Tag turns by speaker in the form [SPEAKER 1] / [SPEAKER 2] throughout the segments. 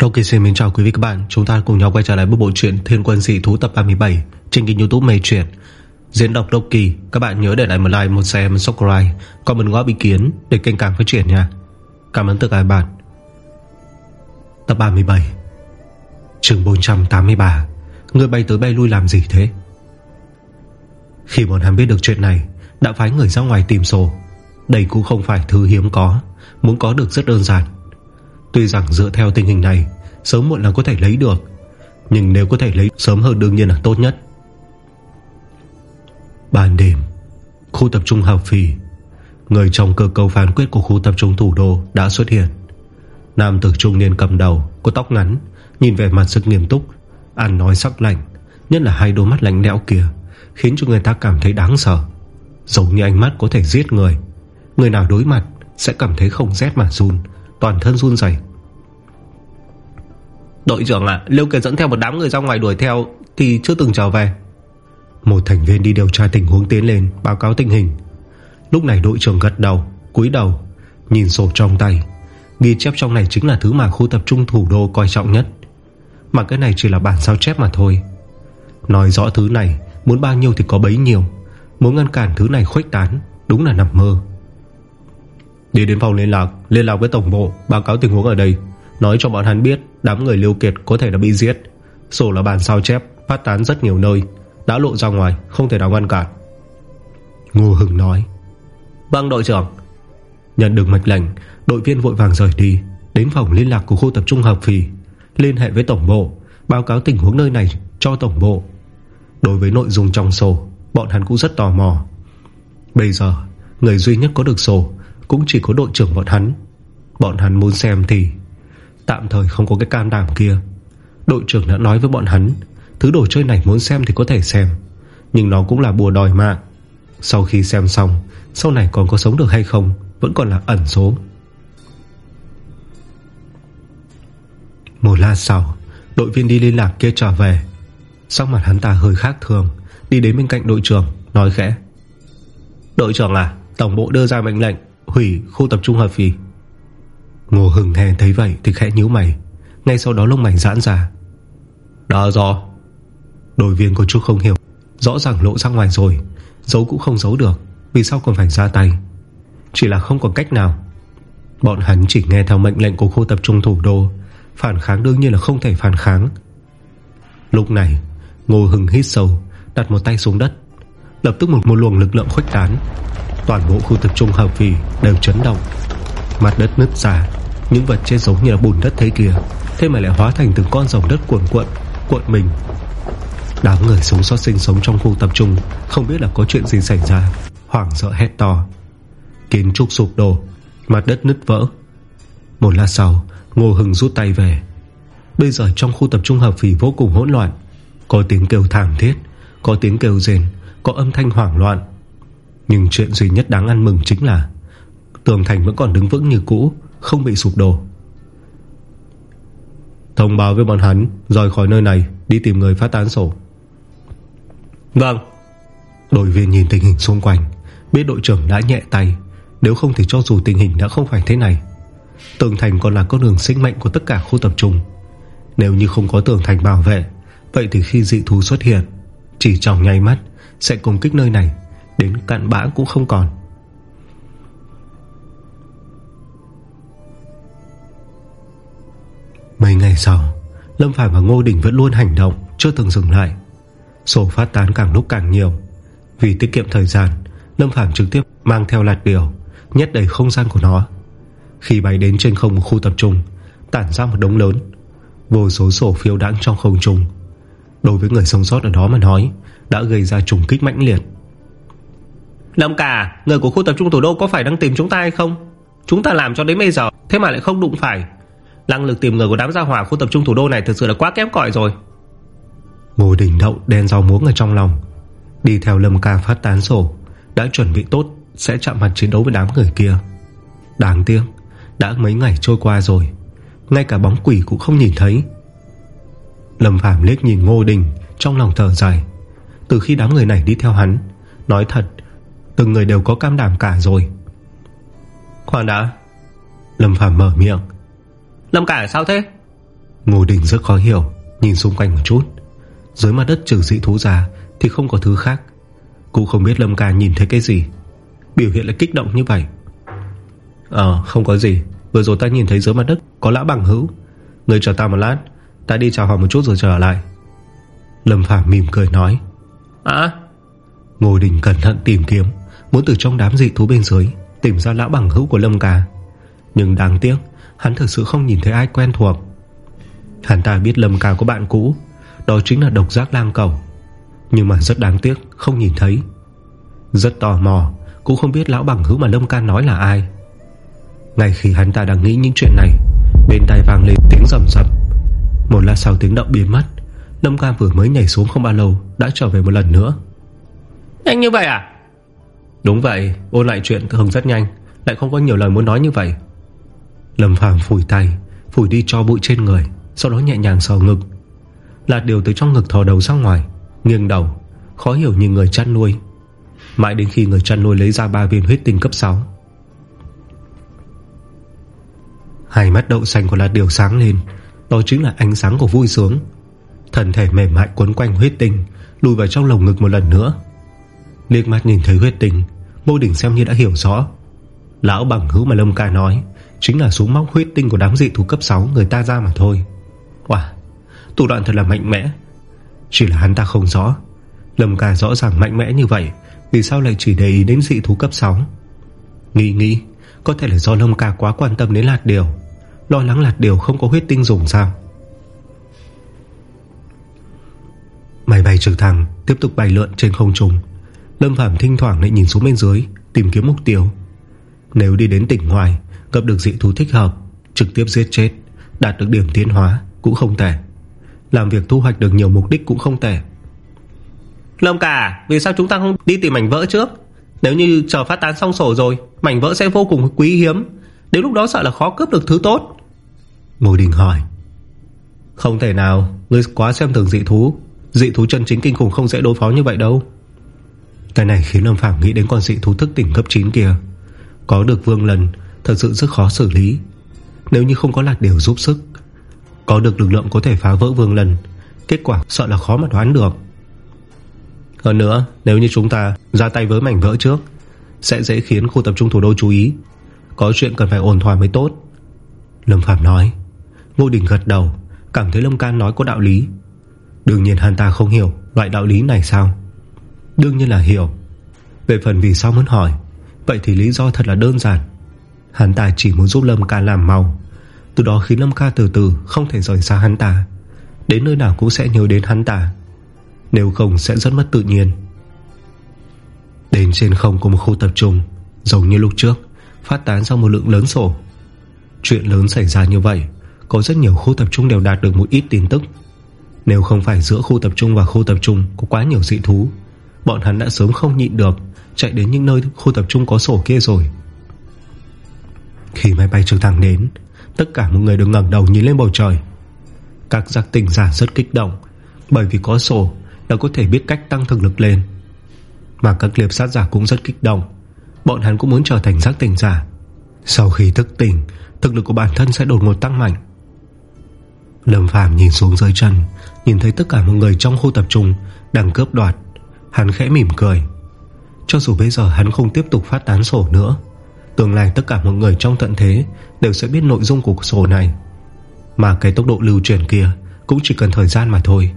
[SPEAKER 1] Ok xin mến chào quý vị các bạn Chúng ta cùng nhau quay trở lại bộ bộ truyện Thiên quân dị thú tập 37 Trên kênh youtube Mê Truyện Diễn đọc Đốc Kỳ Các bạn nhớ để lại một like, một share, một subscribe Comment góp ý kiến để kênh càng phát triển nha. Cảm ơn tất cả các bạn. Tập 37 chương 483 Người bay tới bay lui làm gì thế? Khi bọn hắn biết được chuyện này Đã phái người ra ngoài tìm sổ. Đây cũng không phải thứ hiếm có Muốn có được rất đơn giản. Tuy rằng dựa theo tình hình này, Sớm muộn là có thể lấy được, Nhưng nếu có thể lấy sớm hơn đương nhiên là tốt nhất. Ban đêm, Khu tập trung hào phì, Người trong cơ cầu phán quyết của khu tập trung thủ đô Đã xuất hiện. Nam tử trung niên cầm đầu, Có tóc ngắn, Nhìn về mặt rất nghiêm túc, Ăn nói sắc lạnh, Nhất là hai đôi mắt lạnh lẽo kia, Khiến cho người ta cảm thấy đáng sợ. Giống như ánh mắt có thể giết người Người nào đối mặt sẽ cảm thấy không rét mà run Toàn thân run dày Đội trưởng ạ à, Liêu Kiệt dẫn theo một đám người ra ngoài đuổi theo Thì chưa từng trở về. Một thành viên đi điều tra tình huống tiến lên Báo cáo tình hình. Lúc này đội trưởng gật đầu, cúi đầu Nhìn sổ trong tay. Ghi chép trong này chính là thứ mà khu tập trung thủ đô coi trọng nhất. Mà cái này chỉ là bản sao chép mà thôi. Nói rõ thứ này Muốn bao nhiêu thì có bấy nhiêu. Muốn ngăn cản thứ này khuếch tán Đúng là nằm mơ Đi đến phòng liên lạc Liên lạc với tổng bộ Báo cáo tình huống ở đây. Nói cho bọn hắn biết Đám người liêu kiệt có thể đã bị giết. Sổ là bản sao chép Phát tán rất nhiều nơi. Đã lộ ra ngoài Không thể nào ngăn cản. Ngô Hưng nói. Vâng đội trưởng. Nhận được mệnh lệnh Đội viên vội vàng rời đi. Đến phòng liên lạc của khu tập trung hợp phì. Liên hệ với tổng bộ Báo cáo tình huống nơi này cho tổng bộ. Đối với nội dung trong sổ Bọn hắn cũng rất tò mò. Bây giờ Người duy nhất có được sổ cũng chỉ có đội trưởng bọn hắn. Bọn hắn muốn xem thì Tạm thời không có cái can đảm kia. Đội trưởng đã nói với bọn hắn, Thứ đồ chơi này muốn xem thì có thể xem, Nhưng nó cũng là bùa đòi mạng. Sau khi xem xong, Sau này còn có sống được hay không Vẫn còn là ẩn số. Một lát sau, Đội viên đi liên lạc kia trở về. Sắc mặt hắn ta hơi khác thường, Đi đến bên cạnh đội trưởng, Nói khẽ. Đội trưởng à Tổng bộ đưa ra mệnh lệnh Hủy khu tập trung hợp phì. Ngô Hưng nghe thấy vậy thì khẽ nhíu mày. Ngay sau đó lông mày giãn ra. Đó rõ. Đội viên có chút không hiểu. Rõ ràng lộ ra ngoài rồi. Giấu cũng không giấu được. Vì sao còn phải ra tay? Chỉ là không có cách nào. Bọn hắn chỉ nghe theo mệnh lệnh của khu tập trung thủ đô. Phản kháng đương nhiên là không thể phản kháng. Lúc này Ngô Hưng hít sâu Đặt một tay xuống đất. Lập tức một, một luồng lực lượng khuếch tán. Toàn bộ khu tập trung hợp vì đều chấn động. Mặt đất nứt ra, Những vật chết giống như là bùn đất thế kia, Thế mà lại hóa thành từng con rồng đất cuộn cuộn Cuộn mình. Đám người sống sót sinh sống trong khu tập trung Không biết là có chuyện gì xảy ra, Hoảng sợ hét to. Kiến trúc sụp đổ, Mặt đất nứt vỡ. Một lát sau, Ngô Hưng rút tay về. Bây giờ trong khu tập trung hợp phỉ vô cùng hỗn loạn. Có tiếng kêu thảm thiết, Có tiếng kêu rền Có âm thanh hoảng loạn. Nhưng chuyện duy nhất đáng ăn mừng chính là Tường thành vẫn còn đứng vững như cũ Không bị sụp đổ. Thông báo với bọn hắn Rời khỏi nơi này Đi tìm người phát tán sổ. Vâng. Đội viên nhìn tình hình xung quanh Biết đội trưởng đã nhẹ tay. Nếu không thì cho dù tình hình đã không phải thế này Tường thành còn là con đường sinh mệnh của tất cả khu tập trung. Nếu như không có tường thành bảo vệ Vậy thì khi dị thú xuất hiện Chỉ trong nháy mắt Sẽ công kích nơi này Đến cạn bã cũng không còn. Mấy ngày sau, Lâm Phàm và Ngô Đình vẫn luôn hành động, Chưa từng dừng lại. Sổ phát tán càng lúc càng nhiều. Vì tiết kiệm thời gian, Lâm Phàm trực tiếp mang theo lạt điều, Nhét đầy không gian của nó. Khi bay đến trên không một khu tập trung, Tản ra một đống lớn. Vô số sổ phiêu đãng trong không trung. Đối với người sống sót ở đó mà nói, Đã gây ra trùng kích mãnh liệt. Lâm cả Người của khu tập trung thủ đô có phải đang tìm chúng ta hay không? Chúng ta làm cho đến bây giờ, Thế mà lại không đụng phải. Năng lực tìm người của đám gia hỏa khu tập trung thủ đô này Thực sự là quá kém cỏi rồi. Ngô Đình Đậu đen rau muống ở trong lòng. Đi theo Lâm ca phát tán sổ. Đã chuẩn bị tốt, Sẽ chạm mặt chiến đấu với đám người kia. Đáng tiếc, Đã mấy ngày trôi qua rồi. Ngay cả bóng quỷ cũng không nhìn thấy. Lâm Phạm liếc nhìn Ngô Đình, Trong lòng thở dài. Từ khi đám người này đi theo hắn, Nói thật Từng người đều có cam đảm cả rồi. Khoan đã. Lâm Phạm mở miệng. Lâm cả sao thế? Ngô Đình rất khó hiểu Nhìn xung quanh một chút. Dưới mặt đất trừ dị thú ra Thì không có thứ khác. Cũng không biết Lâm ca nhìn thấy cái gì. Biểu hiện là kích động như vậy. Ờ không có gì. Vừa rồi ta nhìn thấy dưới mặt đất có lã bằng hữu. Người chờ ta một lát Ta đi chào hỏi một chút rồi trở lại. Lâm Phàm mỉm cười nói. À Ngô Đình cẩn thận tìm kiếm Muốn từ trong đám dị thú bên dưới Tìm ra lão bằng hữu của Lâm Ca. Nhưng đáng tiếc, Hắn thực sự không nhìn thấy ai quen thuộc. Hắn ta biết Lâm Ca có bạn cũ, Đó chính là độc giác lang cầu. Nhưng mà rất đáng tiếc, Không nhìn thấy. Rất tò mò, Cũng không biết lão bằng hữu mà Lâm Ca nói là ai. Ngay khi hắn ta đang nghĩ những chuyện này, Bên tai vang lên tiếng rầm rầm Một lát sau tiếng động biến mất, Lâm Ca vừa mới nhảy xuống không bao lâu, Đã trở về một lần nữa.
[SPEAKER 2] Nhanh như vậy à?
[SPEAKER 1] Đúng vậy, ôn lại chuyện thường rất nhanh, Lại không có nhiều lời muốn nói như vậy. Lâm Phàm phủi tay, Phủi đi cho bụi trên người, Sau đó nhẹ nhàng sờ ngực. Lạt điều từ trong ngực thò đầu ra ngoài, Nghiêng đầu, Khó hiểu như người chăn nuôi. Mãi đến khi người chăn nuôi lấy ra ba viên huyết tinh cấp 6 Hai mắt đậu xanh của lạt điều sáng lên, Đó chính là ánh sáng của vui sướng. Thần thể mềm mại quấn quanh huyết tinh, Lùi vào trong lồng ngực một lần nữa. Liệt mắt nhìn thấy huyết tinh Ngô Đình xem như đã hiểu rõ. Lão bằng hữu mà Lâm Ca nói Chính là súng móc huyết tinh của đám dị thú cấp 6 Người ta ra mà thôi. Wow, thủ đoạn thật là mạnh mẽ. Chỉ là hắn ta không rõ. Lâm Ca rõ ràng mạnh mẽ như vậy Vì sao lại chỉ để ý đến dị thú cấp 6 Nghĩ nghĩ Có thể là do Lâm Ca quá quan tâm đến lạt điều Lo lắng lạt điều không có huyết tinh dùng sao? Máy bay trực thăng Tiếp tục bay lượn trên không trung. Lâm Phạm thinh thoảng lại nhìn xuống bên dưới Tìm kiếm mục tiêu. Nếu đi đến tỉnh ngoài Gặp được dị thú thích hợp Trực tiếp giết chết Đạt được điểm tiến hóa cũng không tệ. Làm việc thu hoạch được nhiều mục đích cũng không tệ.
[SPEAKER 2] Lâm cả Vì sao chúng ta không đi tìm mảnh vỡ trước? Nếu như chờ phát tán xong sổ rồi Mảnh vỡ sẽ vô cùng quý hiếm. Đến lúc đó sợ là khó cướp được thứ tốt.
[SPEAKER 1] Ngồi đình hỏi. Không thể nào Ngươi quá xem thường dị thú. Dị thú chân chính kinh khủng không dễ đối phó như vậy đâu cái này khiến Lâm Phàm nghĩ đến con dị thú thức tỉnh cấp 9 kia. Có được vương lần, Thật sự rất khó xử lý. Nếu như không có lạc điều giúp sức, Có được lực lượng có thể phá vỡ vương lần, Kết quả sợ là khó mà đoán được. Hơn nữa, Nếu như chúng ta ra tay với mảnh vỡ trước, Sẽ dễ khiến khu tập trung thủ đô chú ý. Có chuyện cần phải ổn thỏa mới tốt. Lâm Phạm nói. Ngô Đình gật đầu, Cảm thấy Lâm Can nói có đạo lý. Đương nhiên hắn ta không hiểu loại đạo lý này sao? Đương nhiên là hiểu. Về phần vì sao muốn hỏi, Vậy thì lý do thật là đơn giản. Hắn ta chỉ muốn giúp Lâm ca làm màu Từ đó khiến Lâm ca từ từ Không thể rời xa hắn ta. Đến nơi nào cũng sẽ nhớ đến hắn ta. Nếu không sẽ rất mất tự nhiên. Đến trên không có một khu tập trung, Giống như lúc trước, Phát tán ra một lượng lớn sổ. Chuyện lớn xảy ra như vậy, Có rất nhiều khu tập trung đều đạt được một ít tin tức. Nếu không phải giữa khu tập trung và khu tập trung Có quá nhiều dị thú Bọn hắn đã sớm không nhịn được, Chạy đến những nơi khu tập trung có sổ kia rồi. Khi máy bay trực thăng đến, Tất cả mọi người đều ngẩng đầu nhìn lên bầu trời. Các giác tỉnh giả rất kích động, Bởi vì có sổ Đã có thể biết cách tăng thực lực lên. Mà các liệp sát giả cũng rất kích động, Bọn hắn cũng muốn trở thành giác tỉnh giả. Sau khi thức tỉnh, Thực lực của bản thân sẽ đột ngột tăng mạnh. Lâm Phàm nhìn xuống dưới chân, Nhìn thấy tất cả mọi người trong khu tập trung Đang cướp đoạt. Hắn khẽ mỉm cười. Cho dù bây giờ hắn không tiếp tục phát tán sổ nữa, Tương lai tất cả mọi người trong tận thế Đều sẽ biết nội dung của sổ này. Mà cái tốc độ lưu truyền kia Cũng chỉ cần thời gian mà thôi.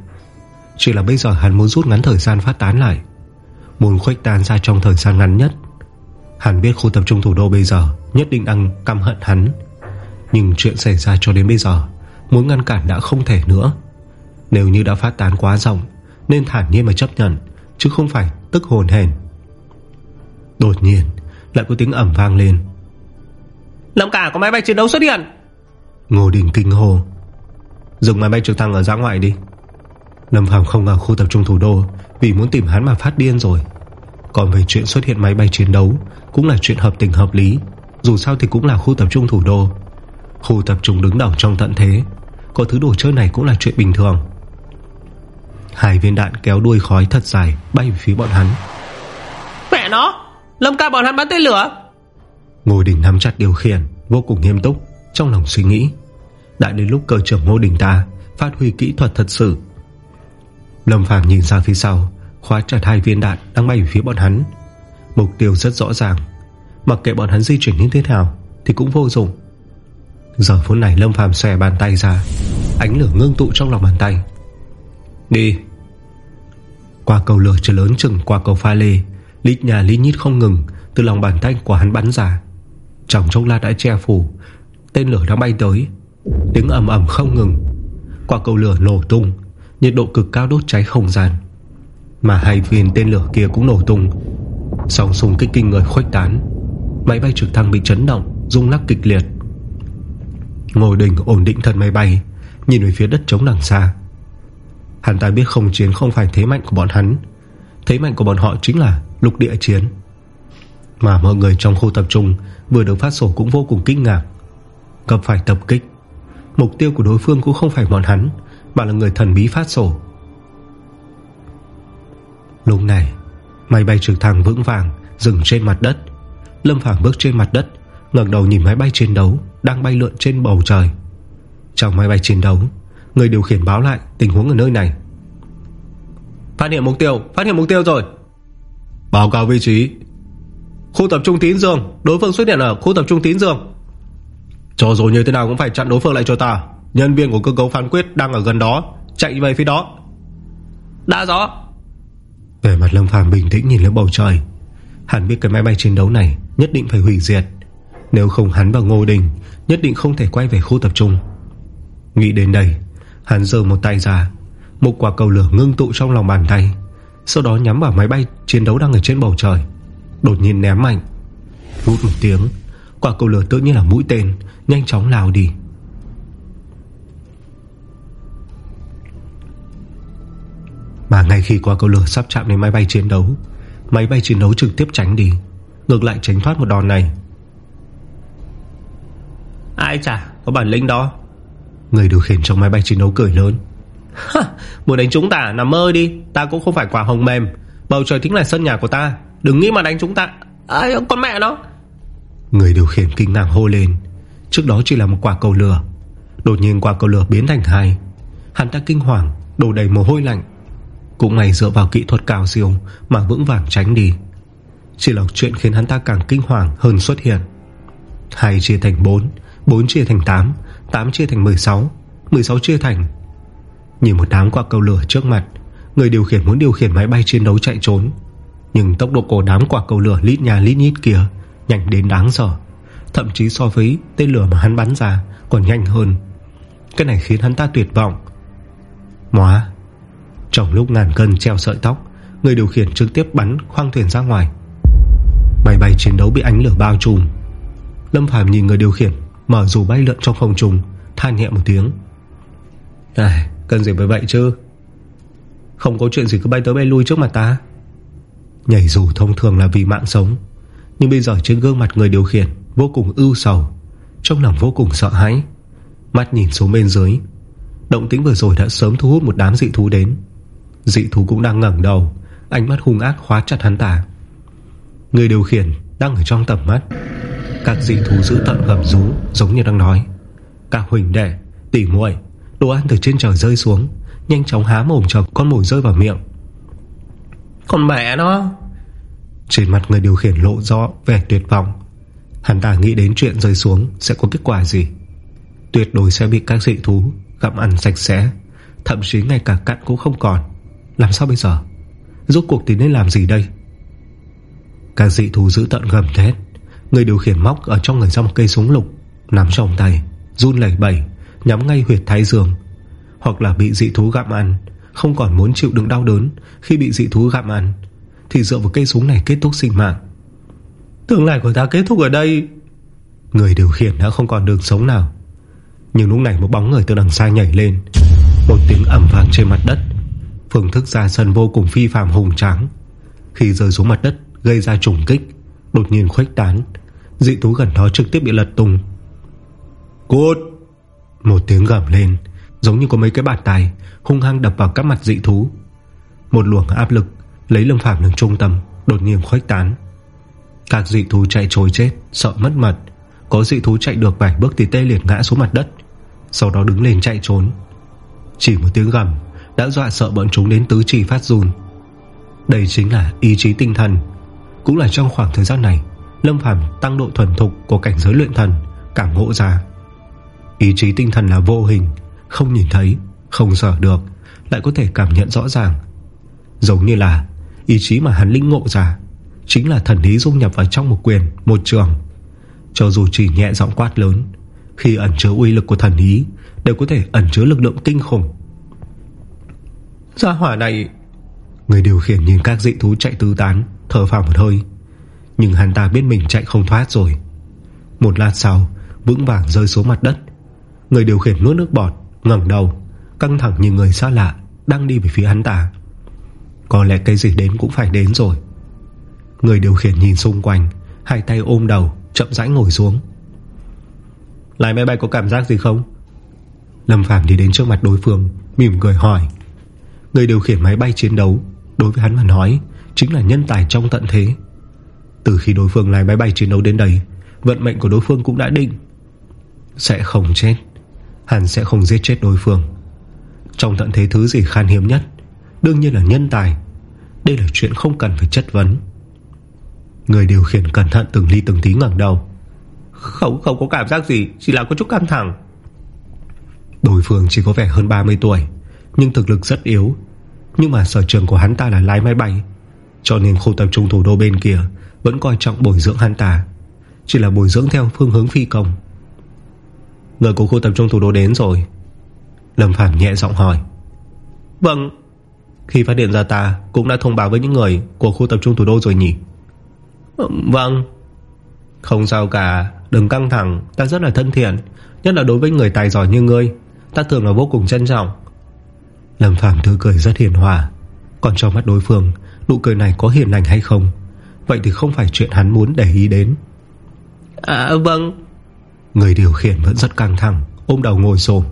[SPEAKER 1] Chỉ là bây giờ hắn muốn rút ngắn thời gian phát tán lại, Muốn khuếch tán ra trong thời gian ngắn nhất. Hắn biết khu tập trung thủ đô bây giờ Nhất định đang căm hận hắn. Nhưng chuyện xảy ra cho đến bây giờ Muốn ngăn cản đã không thể nữa. Nếu như đã phát tán quá rộng, Nên thản nhiên mà chấp nhận. Chứ không phải tức hồn hèn Đột nhiên Lại có tiếng ẩm vang lên.
[SPEAKER 2] Lâm cả có máy bay chiến đấu xuất hiện.
[SPEAKER 1] Ngô Đình kinh hồ Dùng máy bay trực thăng ở giã ngoại đi. Lâm Phàm không ở khu tập trung thủ đô Vì muốn tìm hắn mà phát điên rồi. Còn về chuyện xuất hiện máy bay chiến đấu Cũng là chuyện hợp tình hợp lý Dù sao thì cũng là khu tập trung thủ đô. Khu tập trung đứng đầu trong tận thế Có thứ đồ chơi này cũng là chuyện bình thường Hai viên đạn kéo đuôi khói thật dài Bay về phía bọn hắn.
[SPEAKER 2] Mẹ nó! Lâm ca bọn hắn bắn tên lửa!
[SPEAKER 1] Ngồi đỉnh nắm chặt điều khiển Vô cùng nghiêm túc Trong lòng suy nghĩ. Đã đến lúc cơ trưởng Ngô Đình ta Phát huy kỹ thuật thật sự. Lâm Phàm nhìn ra phía sau Khóa chặt hai viên đạn đang bay về phía bọn hắn. Mục tiêu rất rõ ràng Mặc kệ bọn hắn di chuyển như thế nào Thì cũng vô dụng. Giờ phút này Lâm Phàm xòe bàn tay ra Ánh lửa ngưng tụ trong lòng bàn tay Đi. Qua cầu lửa trở lớn chừng qua cầu pha lê, Lít nhà lít nhít không ngừng, Từ lòng bàn tay của hắn bắn ra. Trong chốc lát đã che phủ, Tên lửa đang bay tới. Tiếng ầm ầm không ngừng. Qua cầu lửa nổ tung, Nhiệt độ cực cao đốt cháy không gian. Mà hai viên tên lửa kia cũng nổ tung. Sóng súng kích kinh người khuếch tán. Máy bay trực thăng bị chấn động, Rung lắc kịch liệt. Ngồi đỉnh ổn định thân máy bay, Nhìn về phía đất trống đằng xa. Hắn ta biết không chiến không phải thế mạnh của bọn hắn. Thế mạnh của bọn họ chính là Lục địa chiến. Mà mọi người trong khu tập trung Vừa được phát sổ cũng vô cùng kinh ngạc. Gặp phải tập kích, Mục tiêu của đối phương cũng không phải bọn hắn, Mà là người thần bí phát sổ. Lúc này, Máy bay trực thăng vững vàng Dừng trên mặt đất. Lâm Phàm bước trên mặt đất, ngẩng đầu nhìn máy bay chiến đấu Đang bay lượn trên bầu trời. Trong máy bay chiến đấu Người điều khiển báo lại tình huống ở nơi này.
[SPEAKER 2] Phát hiện mục tiêu Phát hiện mục tiêu rồi.
[SPEAKER 1] Báo cáo vị trí.
[SPEAKER 2] Khu tập trung tín dương Đối phương xuất hiện ở khu tập trung tín dương.
[SPEAKER 1] Cho dù như thế nào cũng phải chặn đối phương lại cho ta. Nhân viên của cơ cấu phán quyết đang ở gần đó Chạy về phía đó.
[SPEAKER 2] Đã rõ.
[SPEAKER 1] Về mặt Lâm Phàm bình tĩnh nhìn lên bầu trời. Hắn biết cái máy bay chiến đấu này Nhất định phải hủy diệt. Nếu không hắn và Ngô Đình Nhất định không thể quay về khu tập trung. Nghĩ đến đây Hắn giơ một tay ra. Một quả cầu lửa ngưng tụ trong lòng bàn tay. Sau đó nhắm vào máy bay chiến đấu đang ở trên bầu trời. Đột nhiên ném mạnh. Vút một tiếng, Quả cầu lửa tự nhiên là mũi tên, Nhanh chóng lao đi. Mà ngay khi quả cầu lửa sắp chạm đến máy bay chiến đấu, Máy bay chiến đấu trực tiếp tránh đi. Ngược lại tránh thoát một đòn này.
[SPEAKER 2] Ai chả, có bản lĩnh đó.
[SPEAKER 1] Người điều khiển trong máy bay chiến đấu cười lớn.
[SPEAKER 2] Muốn đánh chúng ta nằm mơ đi. Ta cũng không phải quả hồng mềm. Bầu trời chính là sân nhà của ta. Đừng nghĩ mà đánh chúng ta. Ai, Con mẹ nó.
[SPEAKER 1] Người điều khiển kinh ngạc hô lên. Trước đó chỉ là một quả cầu lửa. Đột nhiên quả cầu lửa biến thành hai. Hắn ta kinh hoàng Đổ đầy mồ hôi lạnh. Cũng may dựa vào kỹ thuật cao siêu Mà vững vàng tránh đi. Chỉ là chuyện khiến hắn ta càng kinh hoàng hơn xuất hiện. Hai chia thành 4 4 chia thành 8 8 chia thành 16 16 chia thành. Nhìn một đám quả cầu lửa trước mặt, Người điều khiển muốn điều khiển máy bay chiến đấu chạy trốn. Nhưng tốc độ của đám quả cầu lửa lít nhà lít nhít kia Nhanh đến đáng sợ, Thậm chí so với tên lửa mà hắn bắn ra Còn nhanh hơn. Cái này khiến hắn ta tuyệt vọng. Móa, Trong lúc ngàn cân treo sợi tóc, Người điều khiển trực tiếp bắn khoang thuyền ra ngoài. Máy bay chiến đấu bị ánh lửa bao trùm. Lâm Phàm nhìn người điều khiển. Mở dù bay lượn trong không trùng Than nhẹ một tiếng. À, Cần gì phải vậy chứ? Không có chuyện gì cứ bay tới bay lui trước mặt ta. Nhảy dù thông thường là vì mạng sống Nhưng bây giờ trên gương mặt người điều khiển Vô cùng ưu sầu Trong lòng vô cùng sợ hãi. Mắt nhìn xuống bên dưới Động tĩnh vừa rồi đã sớm thu hút một đám dị thú đến. Dị thú cũng đang ngẩn đầu Ánh mắt hung ác khóa chặt hắn ta. Người điều khiển đang ở trong tầm mắt. Các dị thú giữ tận gầm rú Giống như đang nói. Các huỳnh đệ, tỉ muội Đồ ăn từ trên trời rơi xuống Nhanh chóng há mồm chờ con mồi rơi vào miệng.
[SPEAKER 2] Con mẹ nó.
[SPEAKER 1] Trên mặt người điều khiển lộ rõ vẻ tuyệt vọng. Hắn ta nghĩ đến chuyện rơi xuống Sẽ có kết quả gì? Tuyệt đối sẽ bị các dị thú Gặm ăn sạch sẽ Thậm chí ngay cả cặn cũng không còn. Làm sao bây giờ? Rốt cuộc thì nên làm gì đây các dị thú giữ tận gầm thét. Người điều khiển móc ở trong người ra một cây súng lục, Nắm trong tay, Run lẩy bẩy, Nhắm ngay huyệt thái dương. Hoặc là bị dị thú gặm ăn, Không còn muốn chịu đựng đau đớn Khi bị dị thú gặm ăn, Thì dựa vào cây súng này kết thúc sinh mạng.
[SPEAKER 2] Tương lai của ta kết thúc ở đây.
[SPEAKER 1] Người điều khiển đã không còn đường sống nào. Nhưng lúc này một bóng người từ đằng xa nhảy lên. Một tiếng ẩm vàng trên mặt đất. Phương thức ra sân vô cùng phi phàm hùng tráng. Khi rơi xuống mặt đất Gây ra trùng kích, Đột nhiên khuếch tán. Dị thú gần đó trực tiếp bị lật tung. Cút! Một tiếng gầm lên, Giống như có mấy cái bàn tay, Hung hăng đập vào các mặt dị thú. Một luồng áp lực Lấy lâm phạm làm trung tâm, Đột nhiên khuếch tán. Các dị thú chạy trôi chết, Sợ mất mật. Có dị thú chạy được vài bước thì tê liệt ngã xuống mặt đất. Sau đó đứng lên chạy trốn. Chỉ một tiếng gầm Đã dọa sợ bọn chúng đến tứ chỉ phát run. Đây chính là ý chí tinh thần. Cũng là trong khoảng thời gian này Lâm Phàm tăng độ thuần thục Của cảnh giới luyện thần Cảm ngộ ra. Ý chí tinh thần là vô hình Không nhìn thấy, không sở được Lại có thể cảm nhận rõ ràng. Giống như là ý chí mà hắn linh ngộ ra Chính là thần lý dung nhập vào trong một quyền Một trường. Cho dù chỉ nhẹ giọng quát lớn Khi ẩn chứa uy lực của thần ý Đều có thể ẩn chứa lực lượng kinh khủng.
[SPEAKER 2] Gia hỏa này
[SPEAKER 1] Người điều khiển nhìn các dị thú chạy tứ tán, Thở phào một hơi. Nhưng hắn ta biết mình chạy không thoát rồi. Một lát sau, Vững vàng rơi xuống mặt đất. Người điều khiển nuốt nước bọt, ngẩng đầu, Căng thẳng như người xa lạ, Đang đi về phía hắn ta. Có lẽ cái gì đến cũng phải đến rồi. Người điều khiển nhìn xung quanh, Hai tay ôm đầu, Chậm rãi ngồi xuống.
[SPEAKER 2] Lái máy bay có cảm giác gì không?
[SPEAKER 1] Lâm Phàm đi đến trước mặt đối phương, Mỉm cười hỏi. Người điều khiển máy bay chiến đấu Đối với hắn mà nói, Chính là nhân tài trong tận thế. Từ khi đối phương lái máy bay chiến đấu đến đây, Vận mệnh của đối phương cũng đã định. Sẽ không chết, Hắn sẽ không giết chết đối phương. Trong tận thế thứ gì khan hiếm nhất, Đương nhiên là nhân tài. Đây là chuyện không cần phải chất vấn. Người điều khiển cẩn thận từng ly từng tí ngẩng đầu.
[SPEAKER 2] Không không có cảm giác gì, Chỉ là có chút căng thẳng.
[SPEAKER 1] Đối phương chỉ có vẻ hơn 30 tuổi, Nhưng thực lực rất yếu nhưng mà sở trường của hắn ta là lái máy bay Cho nên khu tập trung thủ đô bên kia Vẫn coi trọng bồi dưỡng hắn ta Chỉ là bồi dưỡng theo phương hướng phi công. Người của khu tập trung thủ đô đến rồi. Lâm Phàm nhẹ giọng hỏi.
[SPEAKER 2] Vâng.
[SPEAKER 1] Khi phát hiện ra ta Cũng đã thông báo với những người Của khu tập trung thủ đô rồi nhỉ?
[SPEAKER 2] Vâng.
[SPEAKER 1] Không sao cả Đừng căng thẳng Ta rất là thân thiện. Nhất là đối với người tài giỏi như ngươi Ta thường là vô cùng trân trọng Lâm Phàm thư cười rất hiền hòa. Còn trong mắt đối phương Nụ cười này có hiền lành hay không? Vậy thì không phải chuyện hắn muốn để ý đến.
[SPEAKER 2] À vâng.
[SPEAKER 1] Người điều khiển vẫn rất căng thẳng Ôm đầu ngồi xồm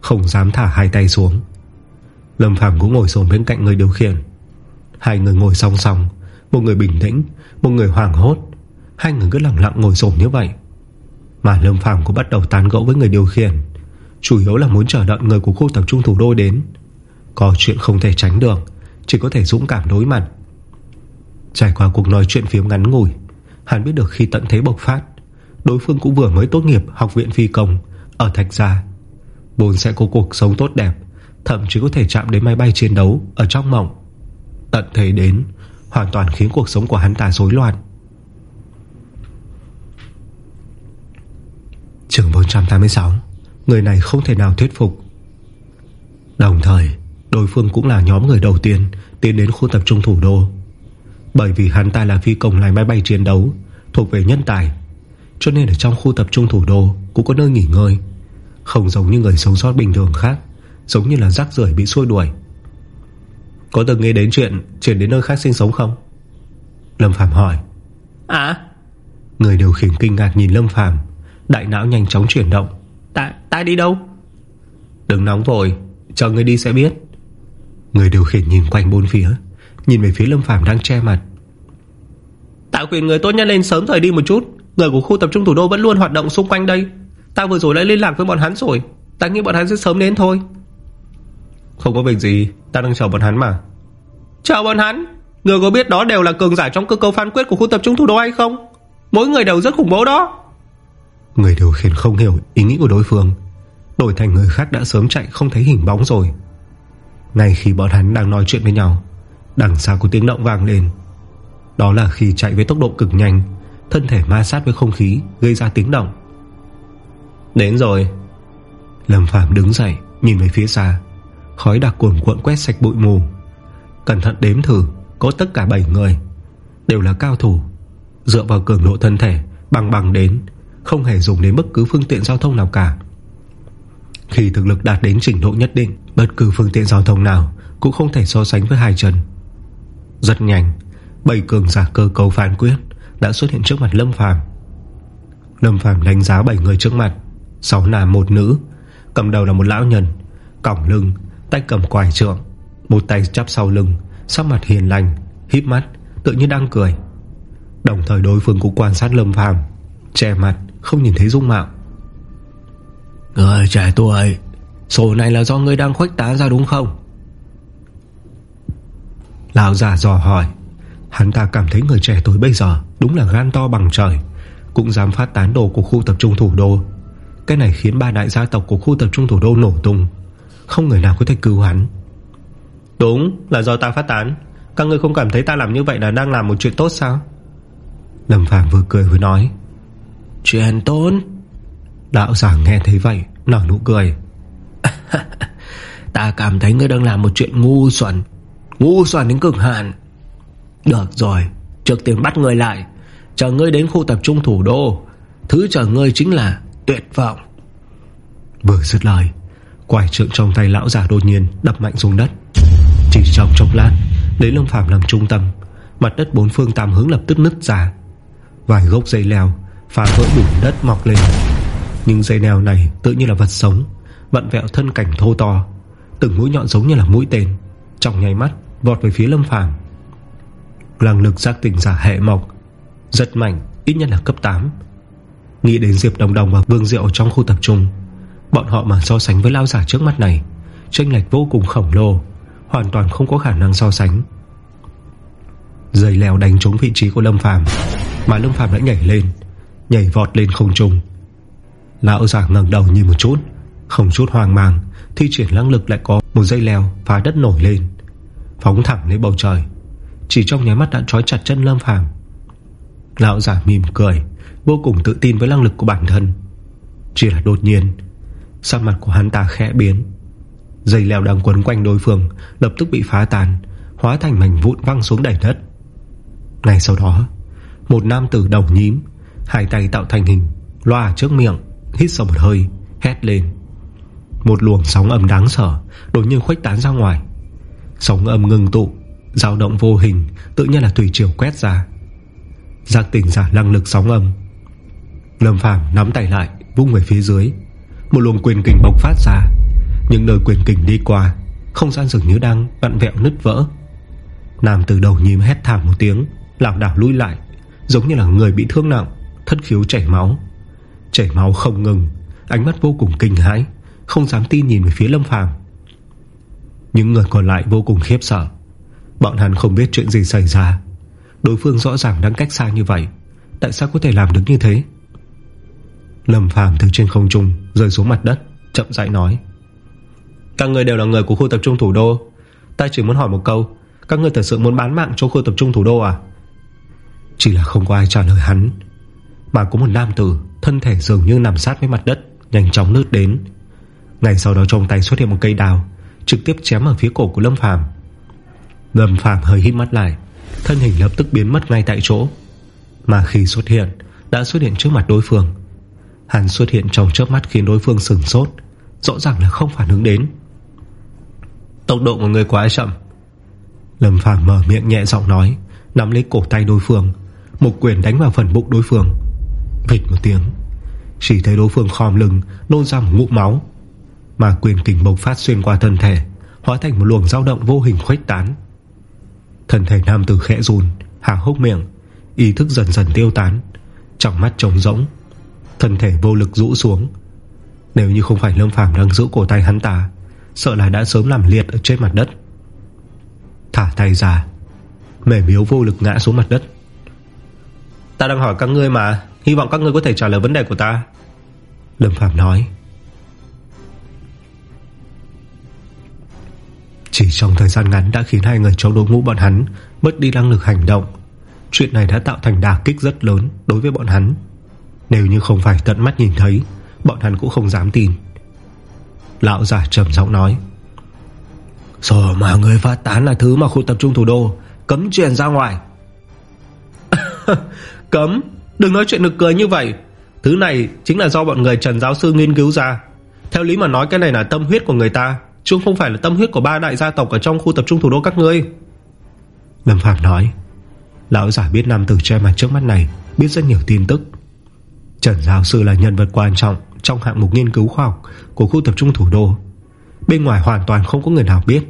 [SPEAKER 1] Không dám thả hai tay xuống. Lâm Phàm cũng ngồi xồm bên cạnh người điều khiển. Hai người ngồi song song Một người bình tĩnh Một người hoảng hốt. Hai người cứ lặng lặng ngồi xồm như vậy. Mà Lâm Phàm cũng bắt đầu tán gẫu với người điều khiển. Chủ yếu là muốn chờ đợi người của khu tập trung thủ đô đến có chuyện không thể tránh được, Chỉ có thể dũng cảm đối mặt. Trải qua cuộc nói chuyện phiếm ngắn ngủi, Hắn biết được khi tận thế bộc phát, Đối phương cũng vừa mới tốt nghiệp học viện phi công Ở Thạch Gia. Bốn sẽ có cuộc sống tốt đẹp, Thậm chí có thể chạm đến máy bay chiến đấu Ở trong mộng. Tận thế đến, Hoàn toàn khiến cuộc sống của hắn ta rối loạn. Trường 486 Người này không thể nào thuyết phục. Đồng thời Đối phương cũng là nhóm người đầu tiên Tiến đến khu tập trung thủ đô. Bởi vì hắn ta là phi công lái máy bay chiến đấu Thuộc về nhân tài Cho nên ở trong khu tập trung thủ đô Cũng có nơi nghỉ ngơi Không giống như người sống sót bình thường khác Giống như là rác rưởi bị xua đuổi. Có từng nghe đến chuyện Chuyển đến nơi khác sinh sống không? Lâm Phàm hỏi.
[SPEAKER 2] À?
[SPEAKER 1] Người điều khiển kinh ngạc nhìn Lâm Phàm Đại não nhanh chóng chuyển động.
[SPEAKER 2] Ta, ta đi đâu?
[SPEAKER 1] Đừng nóng vội Cho người đi sẽ biết Người điều khiển nhìn quanh bốn phía Nhìn về phía Lâm Phàm đang che mặt.
[SPEAKER 2] Tạo quyền người tốt nhất lên sớm rời đi một chút. Người của khu tập trung thủ đô vẫn luôn hoạt động xung quanh đây. Ta vừa rồi đã liên lạc với bọn hắn rồi. Ta nghĩ bọn hắn sẽ sớm đến thôi.
[SPEAKER 1] Không có việc gì Ta đang chờ bọn hắn mà.
[SPEAKER 2] Chờ bọn hắn? Người có biết đó đều là cường giả trong cơ cấu phán quyết của khu tập trung thủ đô hay không? Mỗi người đều rất khủng bố đó.
[SPEAKER 1] Người điều khiển không hiểu ý nghĩ của đối phương. Đổi thành người khác đã sớm chạy Không thấy hình bóng rồi ngay khi bọn hắn đang nói chuyện với nhau, Đằng xa có tiếng động vang lên. Đó là khi chạy với tốc độ cực nhanh, Thân thể ma sát với không khí Gây ra tiếng động. Đến rồi. Lâm Phàm đứng dậy, nhìn về phía xa. Khói đặc cuồn cuộn quét sạch bụi mù. Cẩn thận đếm thử, Có tất cả 7 người. Đều là cao thủ. Dựa vào cường độ thân thể Bằng bằng đến, Không hề dùng đến bất cứ phương tiện giao thông nào cả. Khi thực lực đạt đến trình độ nhất định Bất cứ phương tiện giao thông nào Cũng không thể so sánh với hai chân. Rất nhanh Bảy cường giả cơ cấu phán quyết Đã xuất hiện trước mặt Lâm Phàm. Lâm Phàm đánh giá bảy người trước mặt sáu nam một nữ Cầm đầu là một lão nhân Cỏng lưng, tay cầm quài trượng Một tay chắp sau lưng Sắc mặt hiền lành, híp mắt Tự như đang cười. Đồng thời đối phương cũng quan sát Lâm Phàm Che mặt, không nhìn thấy dung mạo. Người trẻ tuổi Sổ này là do ngươi đang khuếch tán ra đúng không? Lão già dò hỏi. Hắn ta cảm thấy người trẻ tuổi bây giờ Đúng là gan to bằng trời Cũng dám phát tán đồ của khu tập trung thủ đô. Cái này khiến ba đại gia tộc của khu tập trung thủ đô nổ tung. Không người nào có thể cứu hắn.
[SPEAKER 2] Đúng là do ta phát tán. Các ngươi không cảm thấy ta làm như vậy là đang làm một chuyện tốt sao?
[SPEAKER 1] Lâm Phàm vừa cười vừa nói. Chuyện tốt. Đạo giả nghe thấy vậy Nở nụ cười. Ta cảm thấy ngươi đang làm một chuyện ngu xuẩn Ngu xuẩn đến cực hạn. Được rồi, Trước tiên bắt ngươi lại, Chờ ngươi đến khu tập trung thủ đô. Thứ chờ ngươi chính là tuyệt vọng. Vừa dứt lời, Quải trượng trong tay lão giả đột nhiên Đập mạnh xuống đất. Chỉ trong chốc lát Lấy Lâm Phàm làm trung tâm, Mặt đất bốn phương tam hướng lập tức nứt ra. Vài gốc dây leo Phá vỡ bụi đất mọc lên. Nhưng dây leo này tự như là vật sống Vặn vẹo thân cảnh thô to, Từng mũi nhọn giống như là mũi tên, Trong nháy mắt vọt về phía Lâm Phàm. Làng lực giác tỉnh giả hệ mộc Rất mạnh Ít nhất là cấp 8 Nghĩ đến Diệp Đồng Đồng và Vương Diệu trong khu tập trung, Bọn họ mà so sánh với lao giả trước mắt này Tranh lệch vô cùng khổng lồ, Hoàn toàn không có khả năng so sánh. Dây leo đánh trúng vị trí của Lâm Phàm, Mà Lâm Phàm đã nhảy lên, Nhảy vọt lên không trung. Lão giả ngẩng đầu nhìn một chút không chút hoang mang, Thi triển năng lực lại có một dây leo Phá đất nổi lên, Phóng thẳng lên bầu trời. Chỉ trong nháy mắt đã trói chặt chân Lâm Phàm. Lão giả mỉm cười, Vô cùng tự tin với năng lực của bản thân. Chỉ là đột nhiên, Sắc mặt của hắn ta khẽ biến. Dây leo đang quấn quanh đối phương, Lập tức bị phá tan, Hóa thành mảnh vụn văng xuống đầy đất. Ngay sau đó, Một nam tử đầu nhím, Hai tay tạo thành hình, Loa trước miệng, Hít sâu một hơi, Hét lên. Một luồng sóng âm đáng sợ, Đột nhiên khuếch tán ra ngoài. Sóng âm ngừng tụ, dao động vô hình, Tự nhiên là tùy chiều quét ra. Giác tỉnh giả năng lực sóng âm. Lâm Phàm nắm tay lại Vung về phía dưới. Một luồng quyền kình bộc phát ra. Những nơi quyền kình đi qua, Không gian dường như đang vặn vẹo nứt vỡ. Nam từ đầu nhím hét thảm một tiếng Lào đảo lui lại, Giống như là người bị thương nặng, Thất khiếu chảy máu. Chảy máu không ngừng, Ánh mắt vô cùng kinh hãi. Không dám tin nhìn về phía Lâm Phàm. Những người còn lại vô cùng khiếp sợ. Bọn hắn không biết chuyện gì xảy ra. Đối phương rõ ràng đang cách xa như vậy. Tại sao có thể làm được như thế? Lâm Phàm từ trên không trung Rơi xuống mặt đất, Chậm rãi nói.
[SPEAKER 2] Các người đều là người của khu tập trung thủ đô. Ta chỉ muốn hỏi một câu. Các người thật sự muốn bán mạng cho khu tập trung thủ đô à?
[SPEAKER 1] Chỉ là không có ai trả lời hắn, Mà có một nam tử, Thân thể dường như nằm sát với mặt đất, Nhanh chóng lướt đến. Ngay sau đó trong tay xuất hiện một cây đào, Trực tiếp chém ở phía cổ của Lâm Phàm. Lâm Phàm hơi hít mắt lại, Thân hình lập tức biến mất ngay tại chỗ. Mà khi xuất hiện, Đã xuất hiện trước mặt đối phương. Hắn xuất hiện trong chớp mắt khiến đối phương sừng sốt, Rõ ràng là không phản ứng đến.
[SPEAKER 2] Tốc độ của người quá chậm.
[SPEAKER 1] Lâm Phàm mở miệng nhẹ giọng nói, Nắm lấy cổ tay đối phương, Một quyền đánh vào phần bụng đối phương. Vịt một tiếng, Chỉ thấy đối phương khom lưng, Nôn ra một ngụm máu. Mà quyền kình bộc phát xuyên qua thân thể, Hóa thành một luồng dao động vô hình khuếch tán. Thân thể nam tử khẽ run Hạ hốc miệng, Ý thức dần dần tiêu tán, Trong mắt trống rỗng, Thân thể vô lực rũ xuống. Nếu như không phải Lâm Phàm đang giữ cổ tay hắn ta, Sợ là đã sớm làm liệt ở trên mặt đất. Thả tay ra, Mềm yếu vô lực ngã xuống mặt đất.
[SPEAKER 2] Ta đang hỏi các ngươi mà, Hy vọng các ngươi có thể trả lời vấn đề của ta.
[SPEAKER 1] Lâm Phạm nói. Chỉ trong thời gian ngắn đã khiến hai người trong đội ngũ bọn hắn Mất đi năng lực hành động. Chuyện này đã tạo thành đà kích rất lớn Đối với bọn hắn. Nếu như không phải tận mắt nhìn thấy, Bọn hắn cũng không dám tin. Lão giả trầm giọng nói Sở mà người phát tán là thứ mà khu tập trung thủ đô Cấm truyền ra ngoài.
[SPEAKER 2] Cấm? Đừng nói chuyện nực cười như vậy. Thứ này chính là do bọn người Trần Giáo Sư nghiên cứu ra. Theo lý mà nói, cái này là tâm huyết của người ta. Chứ không phải là tâm huyết của ba đại gia tộc Ở trong khu tập trung thủ đô các ngươi.
[SPEAKER 1] Lâm Phạm nói, Lão giả biết nam tử che mặt trước mắt này, Biết rất nhiều tin tức. Trần Giáo Sư là nhân vật quan trọng Trong hạng mục nghiên cứu khoa học Của khu tập trung thủ đô. Bên ngoài hoàn toàn không có người nào biết.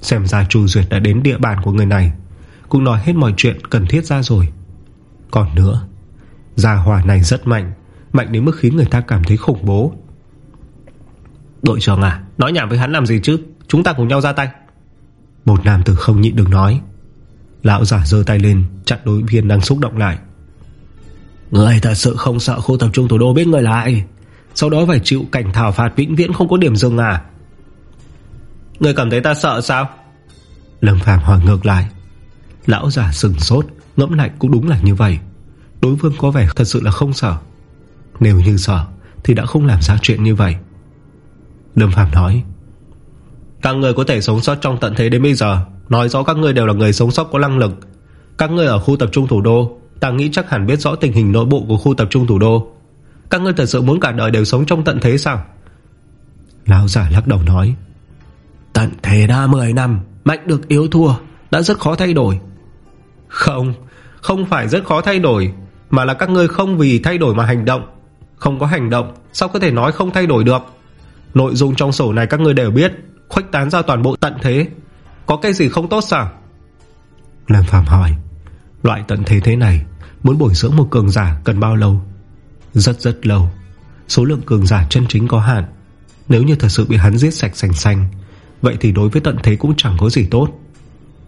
[SPEAKER 1] Xem ra Chu Duyệt đã đến địa bàn của người này, Cũng nói hết mọi chuyện cần thiết ra rồi. Còn nữa, Gia hỏa này rất mạnh Mạnh đến mức khiến người ta cảm thấy khủng bố.
[SPEAKER 2] Đội trưởng à Nói nhảm với hắn làm gì chứ? Chúng ta cùng nhau ra tay.
[SPEAKER 1] Một nam tử không nhịn được nói. Lão giả dơ tay lên Chặn đối viên đang xúc động lại.
[SPEAKER 2] Người thật sự không sợ khu tập trung thủ đô biết người là ai, Sau đó phải chịu cảnh thảo phạt vĩnh viễn không có điểm dừng à? Người cảm thấy ta sợ sao?
[SPEAKER 1] Lâm Phàm hỏi ngược lại. Lão giả sừng sốt Ngẫm lại cũng đúng là như vậy. Đối phương có vẻ thật sự là không sợ. Nếu như sợ Thì đã không làm ra chuyện như vậy. Lâm Phàm nói
[SPEAKER 2] Các người có thể sống sót trong tận thế đến bây giờ. Nói rõ các người đều là người sống sót có năng lực. Các người ở khu tập trung thủ đô. Ta nghĩ chắc hẳn biết rõ tình hình nội bộ của khu tập trung thủ đô. Các ngươi thật sự muốn cả đời đều sống trong tận thế sao?
[SPEAKER 1] Lão giả lắc đầu nói.
[SPEAKER 2] Tận thế đã 10 năm Mạnh được yếu thua Đã rất khó thay đổi. Không Không phải rất khó thay đổi Mà là các ngươi không vì thay đổi mà hành động. Không có hành động Sao có thể nói không thay đổi được Nội dung trong sổ này các ngươi đều biết. Khuếch tán ra toàn bộ tận thế. Có cái gì không tốt sao?
[SPEAKER 1] Lâm Phạm hỏi. Loại tận thế thế này Muốn bồi dưỡng một cường giả cần bao lâu? Rất rất lâu. Số lượng cường giả chân chính có hạn. Nếu như thật sự bị hắn giết sạch sành xanh Vậy thì đối với tận thế cũng chẳng có gì tốt.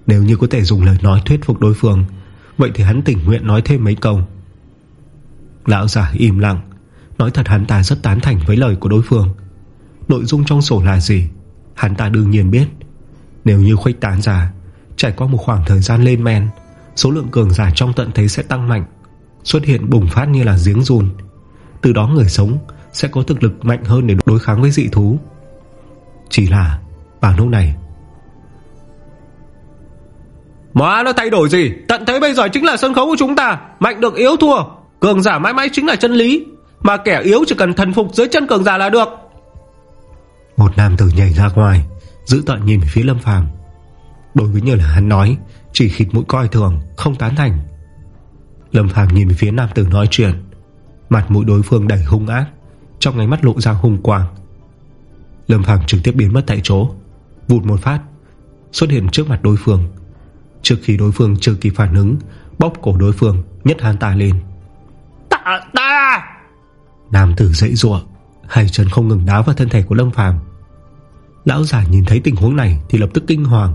[SPEAKER 1] Nếu như có thể dùng lời nói thuyết phục đối phương Vậy thì hắn tình nguyện nói thêm mấy câu. Lão giả im lặng. Nói thật hắn ta rất tán thành với lời của đối phương Nội dung trong sổ là gì? Hắn ta đương nhiên biết. Nếu như khuếch tán giả Trải qua một khoảng thời gian lên men, Số lượng cường giả trong tận thế sẽ tăng mạnh, Xuất hiện bùng phát như là giếng run Từ đó người sống Sẽ có thực lực mạnh hơn để đối kháng với dị thú. Chỉ là Vào lúc này
[SPEAKER 2] Má nó thay đổi gì? Tận thế bây giờ chính là sân khấu của chúng ta, Mạnh được yếu thua, Cường giả mãi mãi chính là chân lý, Mà kẻ yếu chỉ cần thần phục dưới chân cường giả là được.
[SPEAKER 1] Một nam tử nhảy ra ngoài Giữ tận nhìn về phía Lâm Phàm. Đối với như là hắn nói Chỉ khịt mũi coi thường Không tán thành. Lâm Phàm nhìn về phía nam tử nói chuyện Mặt mũi đối phương đầy hung ác Trong ngay mắt lộ ra hung quang. Lâm Phàm trực tiếp biến mất tại chỗ Vụt một phát Xuất hiện trước mặt đối phương. Trước khi đối phương chưa kịp phản ứng Bóp cổ đối phương Nhất hắn ta lên.
[SPEAKER 2] Ta ta!
[SPEAKER 1] Nam tử dãy ruộng Hai chân không ngừng đá vào thân thể của Lâm Phàm Lão giả nhìn thấy tình huống này Thì lập tức kinh hoàng.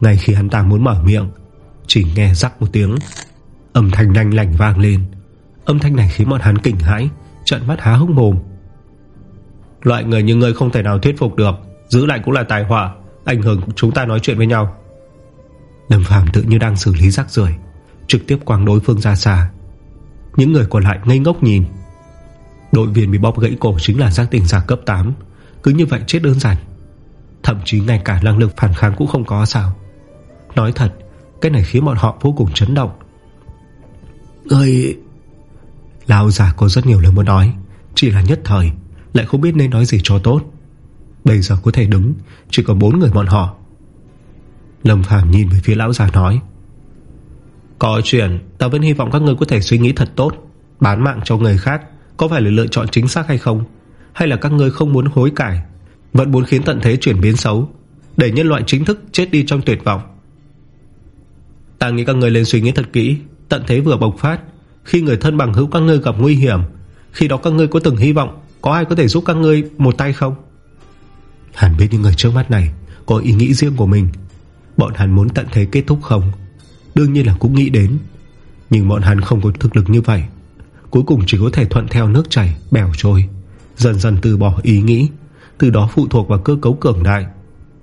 [SPEAKER 1] Ngay khi hắn ta muốn mở miệng, Chỉ nghe rắc một tiếng. Âm thanh lanh lành vang lên. Âm thanh này khiến bọn hắn kinh hãi Trận mắt há hốc mồm.
[SPEAKER 2] Loại người như ngươi không thể nào thuyết phục được, Giữ lại cũng là tài họa, Ảnh hưởng chúng ta nói chuyện với nhau.
[SPEAKER 1] Lâm Phàm tự như đang xử lý rắc rưởi, Trực tiếp quang đối phương ra xa. Những người còn lại ngây ngốc nhìn. Đội viên bị bóp gãy cổ Chính là giác tỉnh giả cấp 8 Cứ như vậy chết đơn giản. Thậm chí ngay cả năng lực phản kháng cũng không có sao. Nói thật Cái này khiến bọn họ vô cùng chấn động. Người Lão già có rất nhiều lời muốn nói Chỉ là nhất thời Lại không biết nên nói gì cho tốt. Bây giờ có thể đứng Chỉ có bốn người bọn họ. Lâm Phàm nhìn về phía lão già nói
[SPEAKER 2] Có chuyện Ta vẫn hy vọng các người có thể suy nghĩ thật tốt Bán mạng cho người khác Có phải là lựa chọn chính xác hay không? Hay là các người không muốn hối cải vẫn muốn khiến tận thế chuyển biến xấu, Để nhân loại chính thức chết đi trong tuyệt vọng. Ta nghĩ các người lên suy nghĩ thật kỹ, Tận thế vừa bộc phát, Khi người thân bằng hữu các ngươi gặp nguy hiểm, Khi đó các ngươi có từng hy vọng Có ai có thể giúp các ngươi một tay không?
[SPEAKER 1] Hẳn biết những người trước mắt này Có ý nghĩ riêng của mình, Bọn hắn muốn tận thế kết thúc không? Đương nhiên là cũng nghĩ đến, Nhưng bọn hắn không có thực lực như vậy, Cuối cùng chỉ có thể thuận theo nước chảy Bèo trôi, Dần dần từ bỏ ý nghĩ. Từ đó phụ thuộc vào cơ cấu cường đại.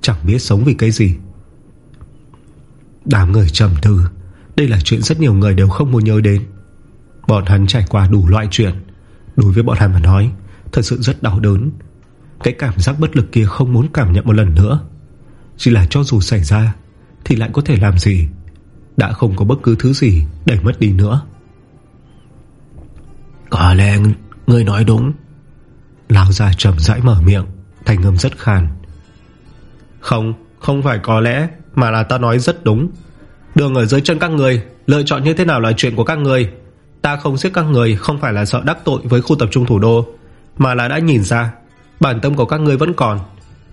[SPEAKER 1] Chẳng biết sống vì cái gì. Đám người trầm tư. Đây là chuyện rất nhiều người đều không muốn nhớ đến. Bọn hắn trải qua đủ loại chuyện. Đối với bọn hắn mà nói Thật sự rất đau đớn. Cái cảm giác bất lực kia không muốn cảm nhận một lần nữa. Chỉ là cho dù xảy ra Thì lại có thể làm gì? Đã không có bất cứ thứ gì để mất đi nữa.
[SPEAKER 2] Có lẽ người nói đúng.
[SPEAKER 1] Lão già trầm rãi mở miệng Thành âm rất khàn
[SPEAKER 2] Không, không phải có lẽ Mà là ta nói rất đúng. Đường ở dưới chân các người Lựa chọn như thế nào là chuyện của các người. Ta không giết các người không phải là sợ đắc tội Với khu tập trung thủ đô Mà là đã nhìn ra Bản tâm của các người vẫn còn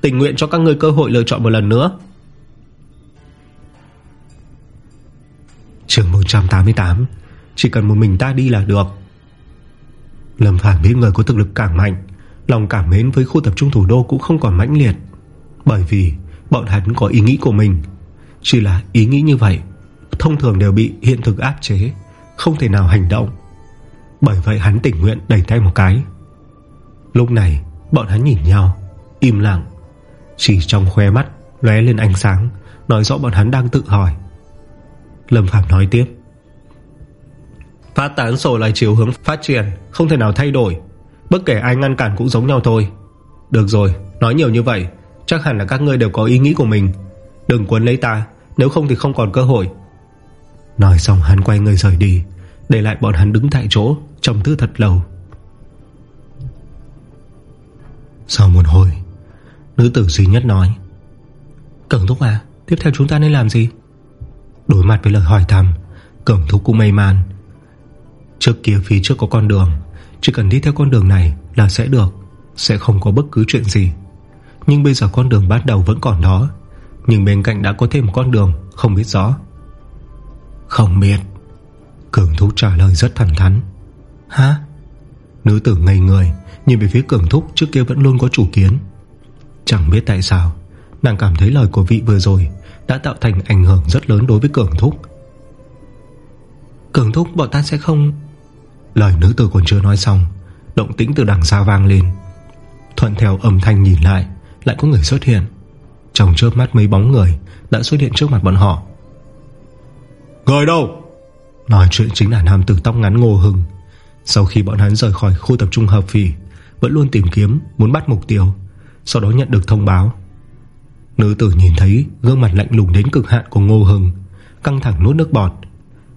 [SPEAKER 2] Tình nguyện cho các người cơ hội lựa chọn một lần nữa.
[SPEAKER 1] Trường 188 Chỉ cần một mình ta đi là được. Lâm Phàm biết người có thực lực càng mạnh Lòng cảm mến với khu tập trung thủ đô cũng không còn mãnh liệt, Bởi vì bọn hắn có ý nghĩ của mình. Chỉ là ý nghĩ như vậy, Thông thường đều bị hiện thực áp chế, Không thể nào hành động. Bởi vậy hắn tình nguyện đẩy tay một cái. Lúc này, Bọn hắn nhìn nhau, Im lặng. Chỉ trong khoe mắt lóe lên ánh sáng, Nói rõ bọn hắn đang tự hỏi. Lâm Phạm nói tiếp. Phát tán sổ là chiều hướng phát triển, Không thể nào thay đổi. Bất kể ai ngăn cản cũng giống nhau thôi. Được rồi, nói nhiều như vậy Chắc hẳn là các ngươi đều có ý nghĩ của mình. Đừng quấn lấy ta Nếu không thì không còn cơ hội. Nói xong hắn quay người rời đi Để lại bọn hắn đứng tại chỗ Trong tư thật lâu. Sau một hồi Nữ tử duy nhất nói Cẩn thúc à Tiếp theo chúng ta nên làm gì? Đối mặt với lời hỏi thăm Cẩn thúc cũng mây man. Trước kia phía trước có con đường chỉ cần đi theo con đường này là sẽ được Sẽ không có bất cứ chuyện gì. Nhưng bây giờ con đường bắt đầu vẫn còn đó Nhưng bên cạnh đã có thêm một con đường Không biết rõ. Không biết. Cường thúc trả lời rất thẳng thắn. Hả? Nữ tử ngây người Nhìn về phía cường thúc trước kia vẫn luôn có chủ kiến. Chẳng biết tại sao Nàng cảm thấy lời của vị vừa rồi Đã tạo thành ảnh hưởng rất lớn đối với cường thúc. Cường thúc bọn ta sẽ không Lời nữ tử còn chưa nói xong Động tĩnh từ đằng xa vang lên. Thuận theo âm thanh nhìn lại Lại có người xuất hiện. Trong chớp mắt mấy bóng người Đã xuất hiện trước mặt bọn họ. Người đâu? Nói chuyện chính là nam tử tóc ngắn ngô hưng Sau khi bọn hắn rời khỏi khu tập trung hợp phì Vẫn luôn tìm kiếm Muốn bắt mục tiêu. Sau đó nhận được thông báo. Nữ tử nhìn thấy gương mặt lạnh lùng đến cực hạn của Ngô Hưng Căng thẳng nuốt nước bọt.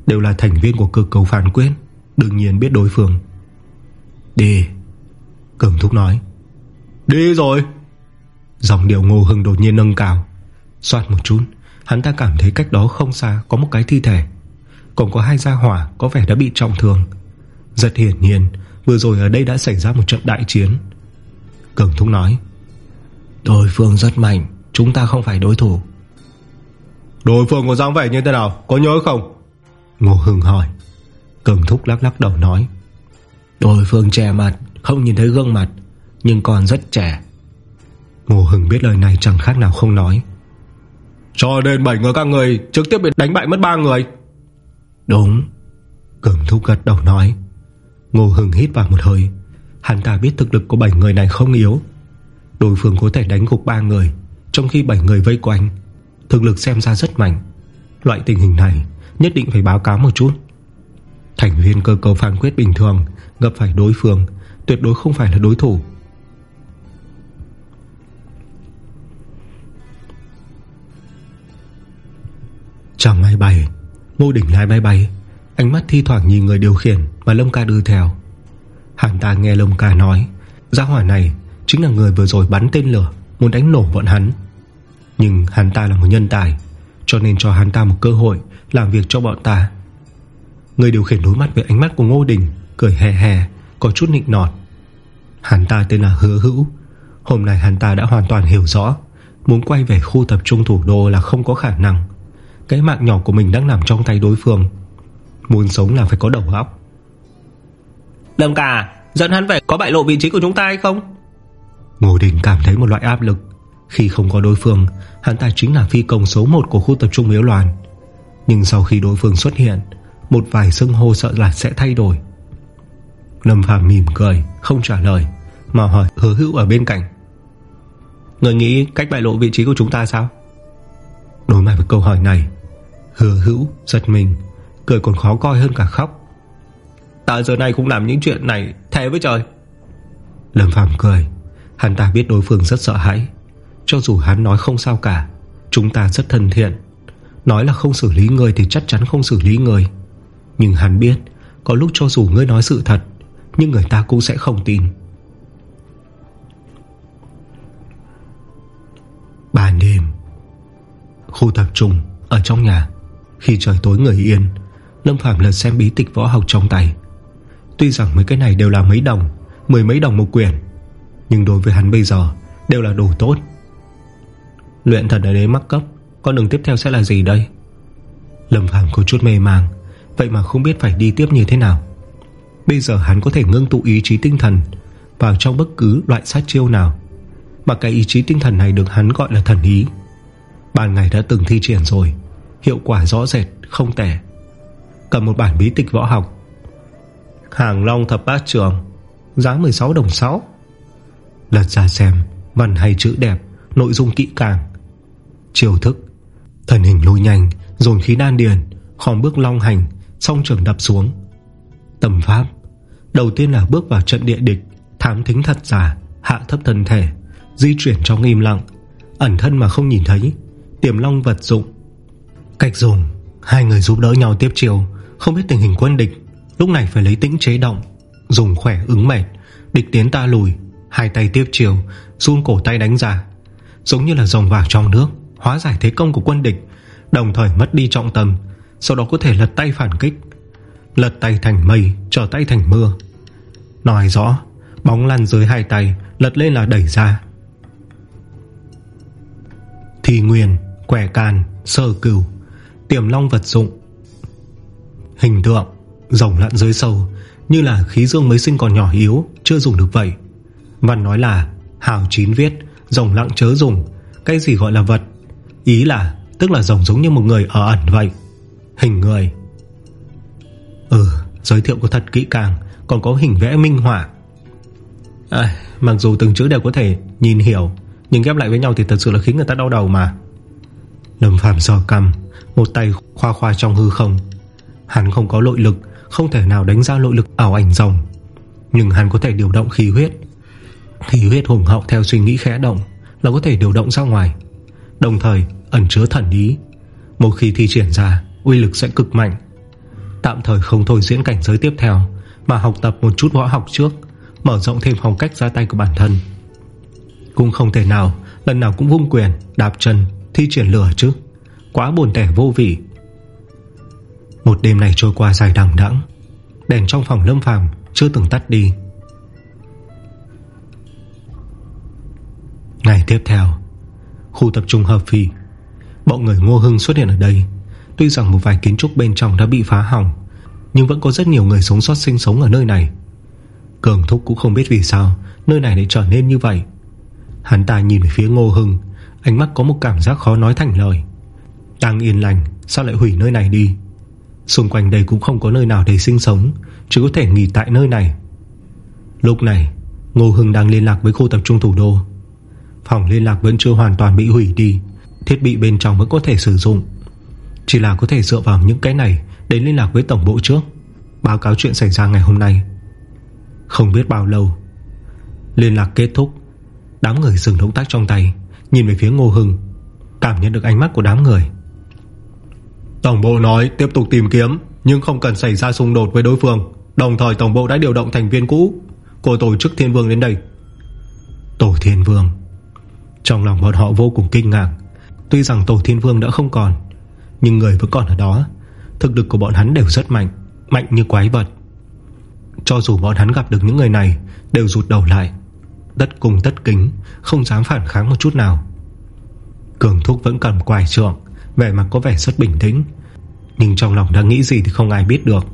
[SPEAKER 1] Đều là thành viên của cơ cấu phản quyết Đương nhiên biết đối phương. Đi Cường Thúc nói. Đi rồi. Dòng điệu Ngô Hưng đột nhiên nâng cao. Xoát một chút, Hắn ta cảm thấy cách đó không xa có một cái thi thể. Còn có hai gia hỏa có vẻ đã bị trọng thương. Rất hiển nhiên, Vừa rồi ở đây đã xảy ra một trận đại chiến. Cường Thúc nói. Đối phương rất mạnh, Chúng ta không phải đối thủ. Đối phương có dáng vẻ như thế nào, Có nhớ không? Ngô Hưng hỏi. Cường thúc lắc lắc đầu nói Đối phương trẻ mặt Không nhìn thấy gương mặt Nhưng còn rất trẻ. Ngô Hưng biết lời này chẳng khác nào không nói. Cho nên bảy người các người Trực tiếp bị đánh bại mất ba người. Đúng. Cường thúc gật đầu nói. Ngô Hưng hít vào một hơi. Hắn ta biết thực lực của bảy người này không yếu. Đối phương có thể đánh gục ba người Trong khi bảy người vây quanh. Thực lực xem ra rất mạnh. Loại tình hình này nhất định phải báo cáo một chút Thành viên cơ cầu phán quyết bình thường, Gặp phải đối phương, Tuyệt đối không phải là đối thủ. Trong máy bay, Ngô đỉnh lái máy bay, Ánh mắt thi thoảng nhìn người điều khiển Và Lâm ca đưa theo. Hắn ta nghe Lâm ca nói, Gia hỏa này chính là người vừa rồi bắn tên lửa, Muốn đánh nổ bọn hắn. Nhưng hắn ta là một nhân tài, Cho nên cho hắn ta một cơ hội Làm việc cho bọn ta. Người điều khiển đối mặt với ánh mắt của Ngô Đình Cười hè hè Có chút nịnh nọt. Hắn ta tên là Hứa Hữu. Hôm nay hắn ta đã hoàn toàn hiểu rõ Muốn quay về khu tập trung thủ đô là không có khả năng. Cái mạng nhỏ của mình đang nằm trong tay đối phương. Muốn sống là phải có đầu óc. Lâm cả Dẫn hắn về có bại lộ vị trí của chúng ta hay không? Ngô Đình cảm thấy một loại áp lực. Khi không có đối phương Hắn ta chính là phi công số 1 của khu tập trung miếu loàn Nhưng sau khi đối phương xuất hiện một vài xưng hô sợ là sẽ thay đổi. Lâm Phàm mỉm cười, Không trả lời, Mà hỏi, hứa hữu ở bên cạnh? Người nghĩ cách bại lộ vị trí của chúng ta sao? Đối mặt với câu hỏi này, Hứa hữu giật mình, Cười còn khó coi hơn cả khóc. Ta giờ này cũng làm những chuyện này Thề với trời. Lâm Phàm cười, Hắn ta biết đối phương rất sợ hãi. Cho dù hắn nói không sao cả, Chúng ta rất thân thiện. Nói là không xử lý người thì chắc chắn không xử lý người nhưng hắn biết, Có lúc cho dù ngươi nói sự thật, Nhưng người ta cũng sẽ không tin. Ban đêm, Khu tập trung Ở trong nhà. Khi trời tối người yên, Lâm Phạm lật xem bí tịch võ học trong tay. Tuy rằng mấy cái này đều là mấy đồng, Mười mấy đồng một quyển, Nhưng đối với hắn bây giờ Đều là đủ tốt. Luyện thần ở đấy mắc cấp, Con đường tiếp theo sẽ là gì đây? Lâm Phạm có chút mê màng Vậy mà không biết phải đi tiếp như thế nào. Bây giờ hắn có thể ngưng tụ ý chí tinh thần vào trong bất cứ loại sát chiêu nào. Mà cái ý chí tinh thần này được hắn gọi là thần ý. Ban ngày đã từng thi triển rồi Hiệu quả rõ rệt, không tẻ Cầm một bản bí tịch võ học. Hàng Long thập bát trường Giá 16 đồng 6 Lật ra xem Văn hay chữ đẹp Nội dung kỹ càng. Chiều thức Thần hình lùi nhanh Dồn khí đan điền Khom bước long hành Song trường đập xuống. Tầm pháp, Đầu tiên là bước vào trận địa địch, Thám thính thật giả, Hạ thấp thân thể, Di chuyển trong im lặng. Ẩn thân mà không nhìn thấy, Tiềm long vật dụng. Cách dùng, Hai người giúp đỡ nhau tiếp chiều Không biết tình hình quân địch, Lúc này phải lấy tĩnh chế động, Dùng khỏe ứng mệt Địch tiến ta lùi, Hai tay tiếp chiều Run cổ tay đánh ra. Giống như là dòng vàng trong nước, Hóa giải thế công của quân địch, Đồng thời mất đi trọng tâm sau đó có thể lật tay phản kích. Lật tay thành mây Trở tay thành mưa. Nói rõ, Bóng lăn dưới hai tay, Lật lên là đẩy ra. Thì nguyên, Quẻ can, Sơ cửu, Tiềm long vật dụng. Hình tượng, Rồng lặn dưới sâu, Như là khí dương mới sinh còn nhỏ yếu, Chưa dùng được vậy. Văn nói là, Hào chín viết, Rồng lặng chớ dùng, Cái gì gọi là vật? Ý là, Tức là rồng giống như một người ở ẩn vậy. Hình người. Ừ Giới thiệu có thật kỹ càng Còn có hình vẽ minh họa. À, Mặc dù từng chữ đều có thể nhìn hiểu Nhưng ghép lại với nhau thì thật sự là khiến người ta đau đầu mà. Lâm Phạm giò cầm Một tay khoa khoa trong hư không. Hắn không có nội lực Không thể nào đánh ra nội lực ảo ảnh rồng Nhưng hắn có thể điều động khí huyết. Khí huyết hùng hậu theo suy nghĩ khẽ động Là có thể điều động ra ngoài. Đồng thời ẩn chứa thần ý. Một khi thi triển ra Uy lực sẽ cực mạnh. Tạm thời không thôi diễn cảnh giới tiếp theo Mà học tập một chút võ học trước Mở rộng thêm phong cách ra tay của bản thân. Cũng không thể nào Lần nào cũng vung quyền, đạp chân Thi triển lửa chứ. Quá buồn tẻ vô vị. Một đêm này trôi qua dài đằng đẵng Đèn trong phòng lâm phàm Chưa từng tắt đi. Ngày tiếp theo Khu tập trung hợp phi Bọn người Ngô Hưng xuất hiện ở đây. Tuy rằng một vài kiến trúc bên trong đã bị phá hỏng, Nhưng vẫn có rất nhiều người sống sót sinh sống ở nơi này. Cường Thúc cũng không biết vì sao Nơi này lại trở nên như vậy. Hắn ta nhìn về phía Ngô Hưng, Ánh mắt có một cảm giác khó nói thành lời. Đang yên lành, Sao lại hủy nơi này đi? Xung quanh đây cũng không có nơi nào để sinh sống, Chỉ có thể nghỉ tại nơi này. Lúc này, Ngô Hưng đang liên lạc với khu tập trung thủ đô. Phòng liên lạc vẫn chưa hoàn toàn bị hủy đi, Thiết bị bên trong vẫn có thể sử dụng. Chỉ là có thể dựa vào những cái này Để liên lạc với tổng bộ trước. Báo cáo chuyện xảy ra ngày hôm nay. Không biết bao lâu Liên lạc kết thúc. Đám người dừng động tác trong tay Nhìn về phía Ngô Hưng Cảm nhận được ánh mắt của đám người. Tổng bộ nói tiếp tục tìm kiếm Nhưng không cần xảy ra xung đột với đối phương. Đồng thời tổng bộ đã điều động thành viên cũ. Của tổ chức Thiên Vương đến đây. Tổ Thiên Vương. Trong lòng bọn họ vô cùng kinh ngạc. Tuy rằng Tổ Thiên Vương đã không còn nhưng người vẫn còn ở đó, Thực lực của bọn hắn đều rất mạnh Mạnh như quái vật. Cho dù bọn hắn gặp được những người này, Đều rụt đầu lại. Tất cùng tất kính, Không dám phản kháng một chút nào. Cường thúc vẫn cầm quài trượng, Vẻ mặt có vẻ rất bình tĩnh. Nhưng trong lòng đang nghĩ gì thì không ai biết được.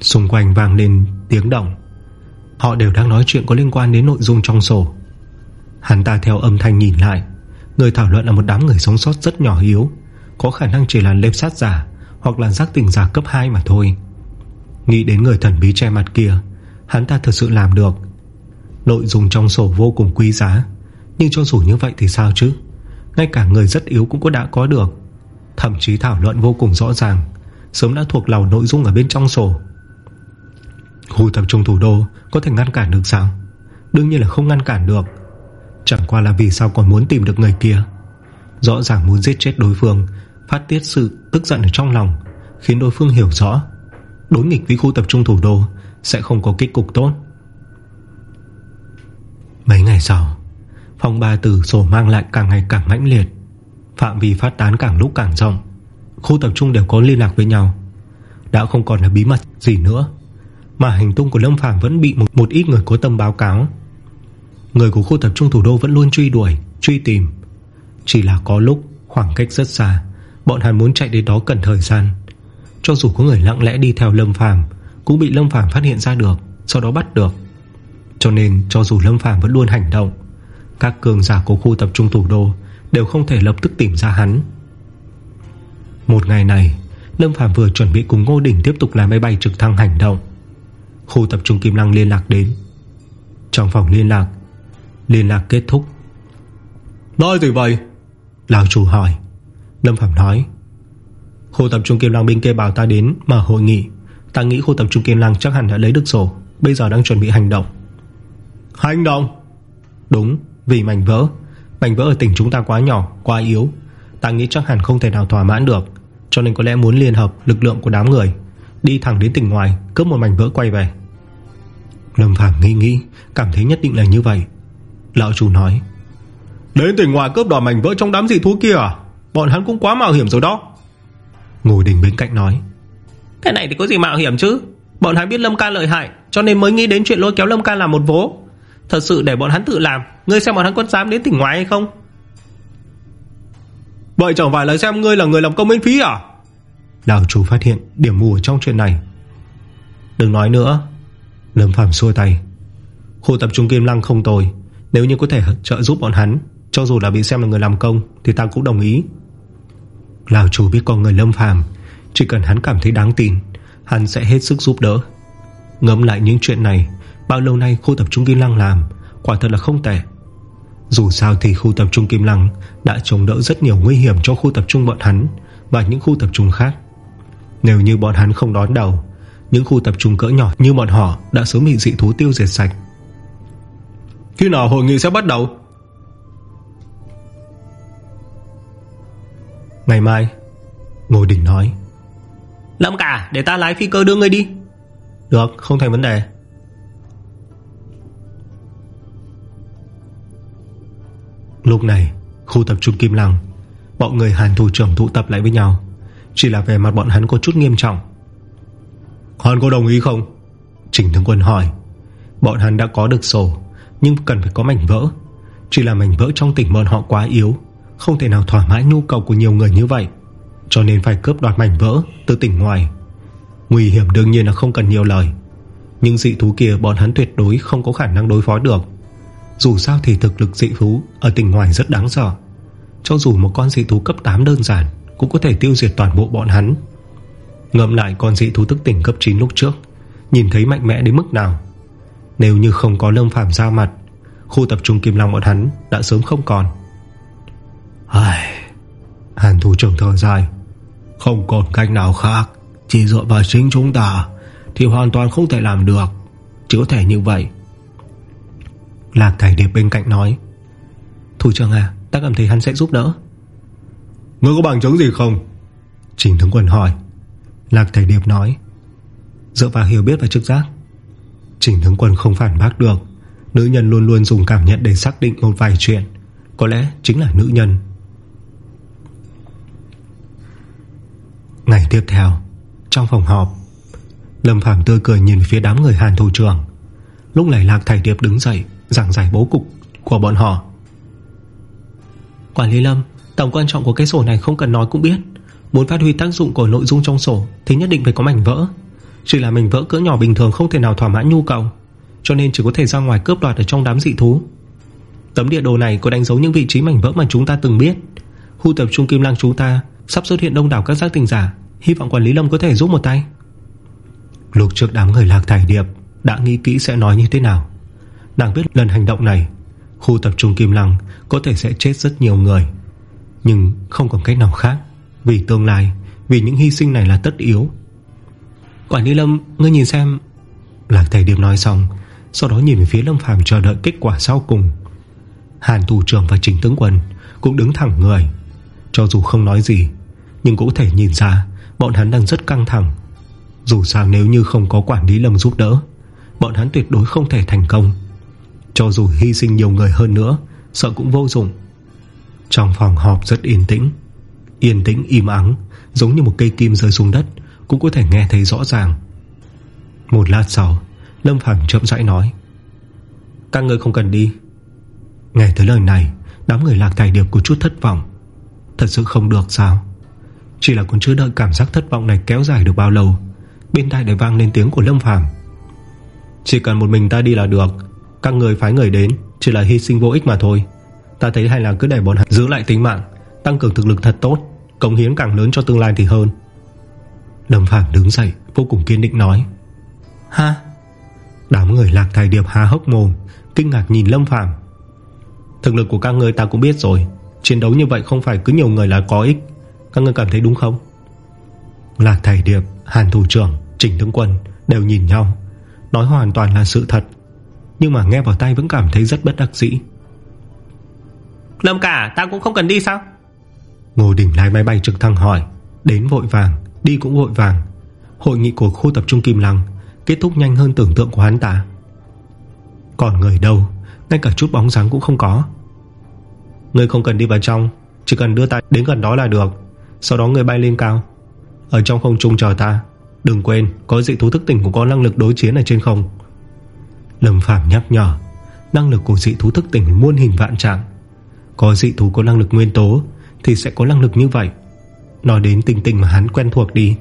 [SPEAKER 1] Xung quanh vang lên tiếng động. Họ đều đang nói chuyện có liên quan đến nội dung trong sổ. Hắn ta theo âm thanh nhìn lại. Người thảo luận là một đám người sống sót rất nhỏ yếu. Có khả năng chỉ là lệp sát giả Hoặc là giác tình giả cấp 2 mà thôi. Nghĩ đến người thần bí che mặt kia, Hắn ta thật sự làm được. Nội dung trong sổ vô cùng quý giá, Nhưng cho dù như vậy thì sao chứ? Ngay cả người rất yếu cũng có đã có được. Thậm chí thảo luận vô cùng rõ ràng, Sớm đã thuộc lòng nội dung ở bên trong sổ. Khu tập trung thủ đô Có thể ngăn cản được sao? Đương nhiên là không ngăn cản được. Chẳng qua là vì sao còn muốn tìm được người kia? Rõ ràng muốn giết chết đối phương Phát tiết sự tức giận ở trong lòng Khiến đối phương hiểu rõ. Đối nghịch với khu tập trung thủ đô Sẽ không có kết cục tốt. Mấy ngày sau Phong ba từ sổ mang lại càng ngày càng mãnh liệt. Phạm vi phát tán càng lúc càng rộng. Khu tập trung đều có liên lạc với nhau. Đã không còn là bí mật gì nữa Mà hành tung của Lâm Phàm vẫn bị một, một ít người có tâm báo cáo. Người của khu tập trung thủ đô vẫn luôn truy đuổi Truy tìm. Chỉ là có lúc khoảng cách rất xa. Bọn hắn muốn chạy đến đó cần thời gian. Cho dù có người lặng lẽ đi theo Lâm Phàm Cũng bị Lâm Phàm phát hiện ra được Sau đó bắt được. Cho nên cho dù Lâm Phàm vẫn luôn hành động Các cường giả của khu tập trung thủ đô Đều không thể lập tức tìm ra hắn. Một ngày này Lâm Phàm vừa chuẩn bị cùng Ngô Đình Tiếp tục làm máy bay trực thăng hành động. Khu tập trung Kim Lăng liên lạc đến. Trong phòng liên lạc Liên lạc kết thúc.
[SPEAKER 2] Nói gì vậy?
[SPEAKER 1] Lão chủ hỏi Lâm Phạm nói. Khu tập trung Kim Lăng bên kia bảo ta đến mở hội nghị. Ta nghĩ khu tập trung Kim Lăng chắc hẳn đã lấy được sổ. Bây giờ đang chuẩn bị hành động.
[SPEAKER 2] Hành động?
[SPEAKER 1] Đúng, vì mảnh vỡ. Mảnh vỡ ở tỉnh chúng ta quá nhỏ, Quá yếu. Ta nghĩ chắc hẳn không thể nào thỏa mãn được. Cho nên có lẽ muốn liên hợp lực lượng của đám người, Đi thẳng đến tỉnh ngoài, Cướp một mảnh vỡ quay về. Lâm Phạm nghĩ nghĩ, Cảm thấy nhất định là như vậy. Lão chủ nói.
[SPEAKER 2] Đến tỉnh ngoài cướp đoạt mảnh vỡ trong đám dị thú kia à? Bọn hắn cũng quá mạo hiểm rồi đó.
[SPEAKER 1] Ngô Đình bên cạnh nói
[SPEAKER 3] Cái này thì có gì mạo hiểm chứ? Bọn hắn biết Lâm ca lợi hại Cho nên mới nghĩ đến chuyện lôi kéo Lâm ca làm một vố. Thật sự để bọn hắn tự làm Ngươi xem bọn hắn có dám đến tỉnh ngoài hay không?
[SPEAKER 2] Vậy chẳng phải là xem ngươi là người làm công miễn phí à?
[SPEAKER 1] Đào chủ phát hiện điểm mù trong chuyện này. Đừng nói nữa. Lâm Phạm xua tay. Khu tập trung Kim Lăng không tồi. Nếu như có thể trợ giúp bọn hắn Cho dù là bị xem là người làm công Thì ta cũng đồng ý Lào chủ biết con người Lâm Phàm. Chỉ cần hắn cảm thấy đáng tin, Hắn sẽ hết sức giúp đỡ. Ngẫm lại những chuyện này, Bao lâu nay khu tập trung Kim Lăng làm, Quả thật là không tệ. Dù sao thì khu tập trung Kim Lăng Đã chống đỡ rất nhiều nguy hiểm cho khu tập trung bọn hắn Và những khu tập trung khác. Nếu như bọn hắn không đón đầu, Những khu tập trung cỡ nhỏ như bọn họ Đã sớm bị dị thú tiêu diệt sạch.
[SPEAKER 2] Khi nào hội nghị sẽ bắt đầu?
[SPEAKER 1] Ngày mai Ngô Đình nói.
[SPEAKER 3] Lâm cả để ta lái phi cơ đưa ngươi đi.
[SPEAKER 1] Được không thành vấn đề. Lúc này Khu tập trung Kim Lăng Bọn người Hàn thủ trưởng tụ tập lại với nhau. Chỉ là về mặt bọn hắn có chút nghiêm trọng.
[SPEAKER 2] Hàn có đồng ý không?
[SPEAKER 1] Trình tướng quân hỏi. Bọn hắn đã có được sổ Nhưng cần phải có mảnh vỡ. Chỉ là mảnh vỡ trong tỉnh bọn họ quá yếu không thể nào thỏa mãn nhu cầu của nhiều người như vậy. Cho nên phải cướp đoạt mảnh vỡ Từ tỉnh ngoài. Nguy hiểm đương nhiên là không cần nhiều lời. Nhưng dị thú kia bọn hắn tuyệt đối Không có khả năng đối phó được. Dù sao thì thực lực dị thú Ở tỉnh ngoài rất đáng sợ. Cho dù một con dị thú cấp 8 đơn giản Cũng có thể tiêu diệt toàn bộ bọn hắn. Ngậm lại con dị thú thức tỉnh cấp 9 lúc trước, Nhìn thấy mạnh mẽ đến mức nào? Nếu như không có lâm phạm ra mặt, Khu tập trung Kim Long bọn hắn Đã sớm không còn.
[SPEAKER 2] Ai...
[SPEAKER 1] Hàn thủ trưởng thở dài
[SPEAKER 2] Không còn cách nào khác Chỉ dựa vào chính chúng ta Thì hoàn toàn không thể làm được
[SPEAKER 1] Chỉ có thể như vậy. Lạc Thải Điệp bên cạnh nói Thủ trưởng à Ta cảm thấy hắn sẽ giúp đỡ.
[SPEAKER 2] Ngươi có bằng chứng gì không?
[SPEAKER 1] Trình tướng quân hỏi. Lạc Thải Điệp nói Dựa vào hiểu biết và trực giác Trình tướng quân không phản bác được. Nữ nhân luôn luôn dùng cảm nhận để xác định một vài chuyện Có lẽ chính là nữ nhân Ngày tiếp theo, Trong phòng họp, Lâm Phạm tươi cười nhìn phía đám người Hàn thủ trưởng. Lúc này Lạc Thải Điệp đứng dậy, Giảng giải bố cục của bọn họ. Quản lý Lâm, Tầm quan trọng của cái sổ này không cần nói cũng biết. Muốn phát huy tác dụng của nội dung trong sổ Thì nhất định phải có mảnh vỡ. Chỉ là mảnh vỡ cỡ nhỏ bình thường không thể nào thỏa mãn nhu cầu, Cho nên chỉ có thể ra ngoài cướp đoạt Ở trong đám dị thú. Tấm địa đồ này có đánh dấu những vị trí mảnh vỡ mà chúng ta từng biết. Khu tập trung Kim Lang chúng ta Sắp xuất hiện đông đảo các giác tình giả. Hy vọng quản lý Lâm có thể giúp một tay. Lục trước đám người lạc thải điệp Đã nghĩ kỹ sẽ nói như thế nào. Nàng biết lần hành động này, Khu tập trung Kim Lăng Có thể sẽ chết rất nhiều người. Nhưng không còn cách nào khác, Vì tương lai, Vì những hy sinh này là tất yếu. Quản lý Lâm, Ngươi nhìn xem. Lạc thầy điệp nói xong, Sau đó nhìn về phía Lâm Phàm chờ đợi kết quả sau cùng. Hàn thủ trưởng và trình tướng quân Cũng đứng thẳng người. Cho dù không nói gì, Nhưng cũng thể nhìn ra Bọn hắn đang rất căng thẳng. Dù sao nếu như không có quản lý Lâm giúp đỡ, Bọn hắn tuyệt đối không thể thành công. Cho dù hy sinh nhiều người hơn nữa, Sợ cũng vô dụng. Trong phòng họp rất yên tĩnh. Yên tĩnh, im ắng, Giống như một cây kim rơi xuống đất, Cũng có thể nghe thấy rõ ràng. Một lát sau, Lâm Phàm chậm rãi nói, Các người không cần đi. Nghe tới lời này, Đám người lạc tài điệp có chút thất vọng. Thật sự không được sao? Chỉ là còn chưa đợi cảm giác thất vọng này kéo dài được bao lâu Bên tai lại vang lên tiếng của Lâm Phàm. Chỉ cần một mình ta đi là được Các người phái người đến Chỉ là hy sinh vô ích mà thôi. Ta thấy hay là cứ để bọn hắn giữ lại tính mạng Tăng cường thực lực thật tốt Cống hiến càng lớn cho tương lai thì hơn. Lâm Phàm đứng dậy Vô cùng kiên định nói.
[SPEAKER 2] Ha?
[SPEAKER 1] Đám người lạc thải điệp há hốc mồm Kinh ngạc nhìn Lâm Phàm. Thực lực của các người ta cũng biết rồi Chiến đấu như vậy không phải cứ nhiều người là có ích. Các người cảm thấy đúng không? Lạc thải điệp, Hàn thủ trưởng Trình tướng quân đều nhìn nhau. Nói hoàn toàn là sự thật. Nhưng mà nghe vào tay vẫn cảm thấy rất bất đắc dĩ.
[SPEAKER 3] Lâm cả ta cũng không cần đi sao?
[SPEAKER 1] Ngô Đình lái máy bay trực thăng hỏi Đến vội vàng, đi cũng vội vàng. Hội nghị của khu tập trung Kim Lăng Kết thúc nhanh hơn tưởng tượng của hắn ta. Còn người đâu Ngay cả chút bóng dáng cũng không có Người không cần đi vào trong Chỉ cần đưa ta đến gần đó là được. Sau đó người bay lên cao. Ở trong không trung chờ ta. Đừng quên có dị thú thức tỉnh cũng có năng lực đối chiến ở trên không. Lâm Phạm nhắc nhở Năng lực của dị thú thức tỉnh muôn hình vạn trạng. Có dị thú có năng lực nguyên tố Thì sẽ có năng lực như vậy. Nói đến tình tình mà hắn quen thuộc đi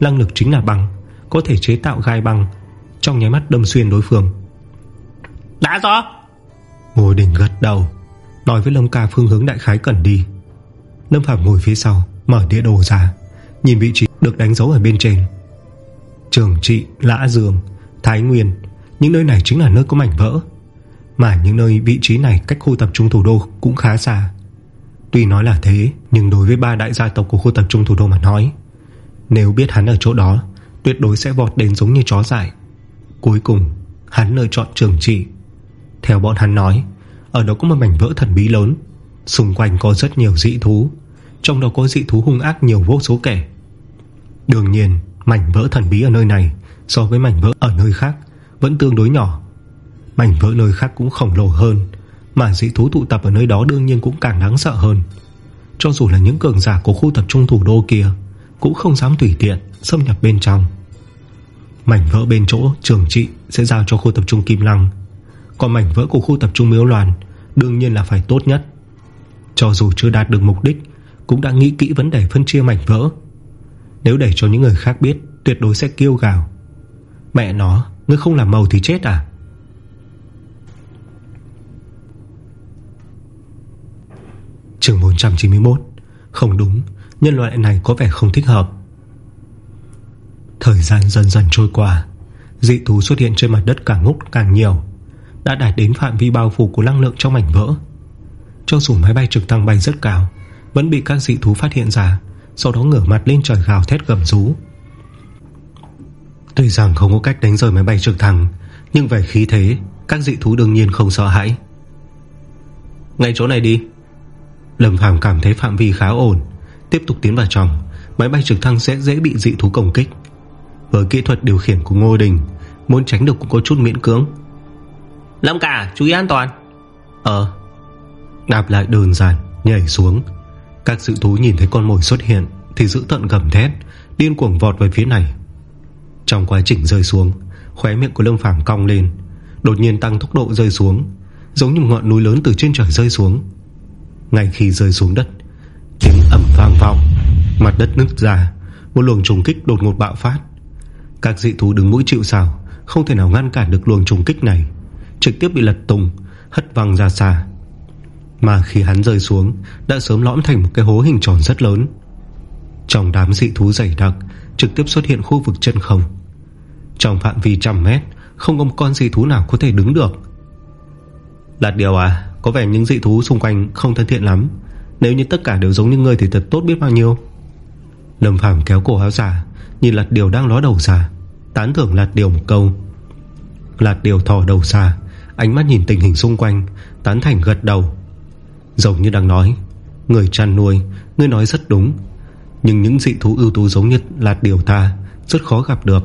[SPEAKER 1] Năng lực chính là băng Có thể chế tạo gai băng Trong nháy mắt đâm xuyên đối phương.
[SPEAKER 3] Đã rõ.
[SPEAKER 1] Ngồi đỉnh gật đầu Nói với Lâm ca phương hướng đại khái cần đi. Lâm Phạm ngồi phía sau Mở địa đồ ra Nhìn vị trí được đánh dấu ở bên trên. Trường trị, Lã Dương, Thái Nguyên Những nơi này chính là nơi có mảnh vỡ. Mà những nơi vị trí này cách khu tập trung thủ đô cũng khá xa. Tuy nói là thế Nhưng đối với ba đại gia tộc của khu tập trung thủ đô mà nói Nếu biết hắn ở chỗ đó Tuyệt đối sẽ vọt đến giống như chó dại. Cuối cùng Hắn lựa chọn trường trị. Theo bọn hắn nói ở đó có một mảnh vỡ thần bí lớn. Xung quanh có rất nhiều dị thú. Trong đó có dị thú hung ác nhiều vô số kẻ. Đương nhiên, Mảnh vỡ thần bí ở nơi này So với mảnh vỡ ở nơi khác Vẫn tương đối nhỏ. Mảnh vỡ nơi khác cũng khổng lồ hơn, Mà dị thú tụ tập ở nơi đó đương nhiên cũng càng đáng sợ hơn. Cho dù là những cường giả của khu tập trung thủ đô kia, Cũng không dám tùy tiện Xâm nhập bên trong. Mảnh vỡ bên chỗ trường trị Sẽ giao cho khu tập trung Kim Lăng. Còn mảnh vỡ của khu tập trung Miếu loạn Đương nhiên là phải tốt nhất. Cho dù chưa đạt được mục đích Cũng đã nghĩ kỹ vấn đề phân chia mảnh vỡ. Nếu để cho những người khác biết Tuyệt đối sẽ kêu gào Mẹ nó, ngươi không làm màu thì chết à? Trường 491 Không đúng Nhân loại này có vẻ không thích hợp. Thời gian dần dần trôi qua Dị thú xuất hiện trên mặt đất càng ngút càng nhiều. Đã đạt đến phạm vi bao phủ của năng lượng trong mảnh vỡ. Cho dù máy bay trực thăng bay rất cao, Vẫn bị các dị thú phát hiện ra, Sau đó ngửa mặt lên trời gào thét gầm rú. Tuy rằng không có cách đánh rời máy bay trực thăng, Nhưng về khí thế, Các dị thú đương nhiên không sợ hãi. Ngay chỗ này đi. Lâm Phàm cảm thấy phạm vi khá ổn, Tiếp tục tiến vào trong, Máy bay trực thăng sẽ dễ bị dị thú công kích. Với kỹ thuật điều khiển của Ngô Đình, Muốn tránh được cũng có chút miễn cưỡng.
[SPEAKER 3] Lâm cả chú ý an toàn.
[SPEAKER 1] Ờ. Đạp lại đơn giản Nhảy xuống. Các dị thú nhìn thấy con mồi xuất hiện Thì giữ tận gầm thét, Điên cuồng vọt về phía này. Trong quá trình rơi xuống, Khóe miệng của Lâm Phàm cong lên, Đột nhiên tăng tốc độ rơi xuống, Giống như một ngọn núi lớn từ trên trời rơi xuống. Ngay khi rơi xuống đất, Tiếng ẩm vang vọng, Mặt đất nứt ra, Một luồng trùng kích đột ngột bạo phát. Các dị thú đứng mũi chịu sào, Không thể nào ngăn cản được luồng trùng kích này. Trực tiếp bị lật tung, Hất văng ra xa. Mà khi hắn rơi xuống, Đã sớm lõm thành một cái hố hình tròn rất lớn. Trong đám dị thú dày đặc, Trực tiếp xuất hiện khu vực chân không. Trong phạm vi trăm mét, Không có một con dị thú nào có thể đứng được. Đạt điều à Có vẻ những dị thú xung quanh không thân thiện lắm. Nếu như tất cả đều giống như ngươi Thì thật tốt biết bao nhiêu. Lâm Phàm kéo cổ áo giả, Nhìn Lạt Điều đang ló đầu ra, Tán thưởng Lạt Điều một câu. Lạt Điều thò đầu ra Ánh mắt nhìn tình hình xung quanh Tán thành gật đầu. Giống như đang nói Người chăn nuôi, người nói rất đúng. Nhưng những dị thú ưu tú giống như là Điều ta Rất khó gặp được.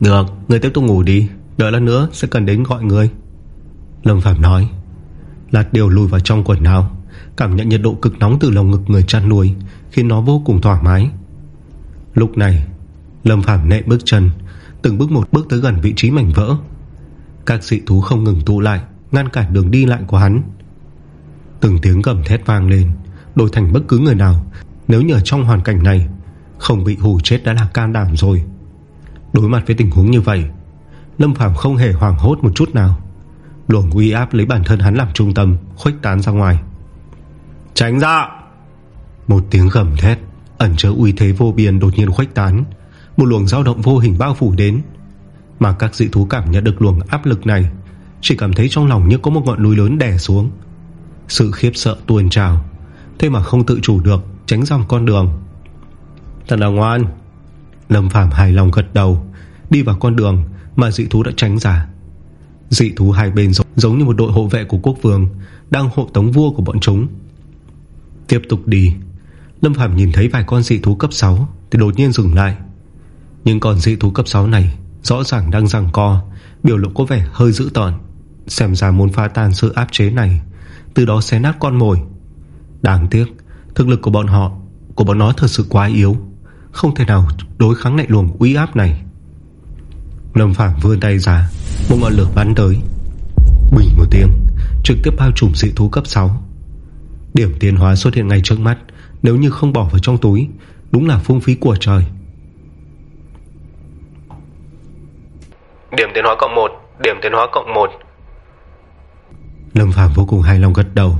[SPEAKER 1] Được, người tiếp tục ngủ đi Đợi lát nữa sẽ cần đến gọi người Lâm Phạm nói Lạt Điều lùi vào trong quần áo Cảm nhận nhiệt độ cực nóng từ lồng ngực người chăn nuôi Khiến nó vô cùng thoải mái. Lúc này Lâm Phạm nệ bước chân Từng bước một bước tới gần vị trí mảnh vỡ. Các dị thú không ngừng tụ lại, Ngăn cản đường đi lại của hắn. Từng tiếng gầm thét vang lên, Đổi thành bất cứ người nào. Nếu như trong hoàn cảnh này, Không bị hù chết đã là can đảm rồi. Đối mặt với tình huống như vậy, Lâm Phàm không hề hoảng hốt một chút nào. Luồng uy áp lấy bản thân hắn làm trung tâm, Khuếch tán ra ngoài. Tránh ra! Một tiếng gầm thét, Ẩn chứa uy thế vô biên đột nhiên khuếch tán. Một luồng dao động vô hình bao phủ đến mà các dị thú cảm nhận được luồng áp lực này. Chỉ cảm thấy trong lòng như có một ngọn núi lớn đè xuống. Sự khiếp sợ tuôn trào Thế mà không tự chủ được Tránh dòng con đường. Thật là ngoan. Lâm Phàm hài lòng gật đầu Đi vào con đường mà dị thú đã tránh ra. Dị thú hai bên giống, giống như một đội hộ vệ của quốc vương Đang hộ tống vua của bọn chúng. Tiếp tục đi. Lâm Phạm nhìn thấy vài con dị thú cấp 6 Thì đột nhiên dừng lại. Nhưng con dị thú cấp 6 này Rõ ràng đang răng co, Biểu lộ có vẻ hơi dữ tợn. Xem ra muốn phá tan sự áp chế này, Từ đó xé nát con mồi. Đáng tiếc, Thực lực của bọn họ, Của bọn nó thật sự quá yếu. Không thể nào đối kháng lại luồng uy áp này. Lâm Phạm vươn tay ra, Một ngọn lửa bắn tới. Bình một tiếng, Trực tiếp bao trùm dị thú cấp 6 Điểm tiến hóa xuất hiện ngay trước mắt, Nếu như không bỏ vào trong túi, Đúng là phung phí của trời.
[SPEAKER 2] Điểm tiến hóa cộng 1 Điểm tiến hóa cộng 1
[SPEAKER 1] Lâm Phạm vô cùng hài lòng gật đầu.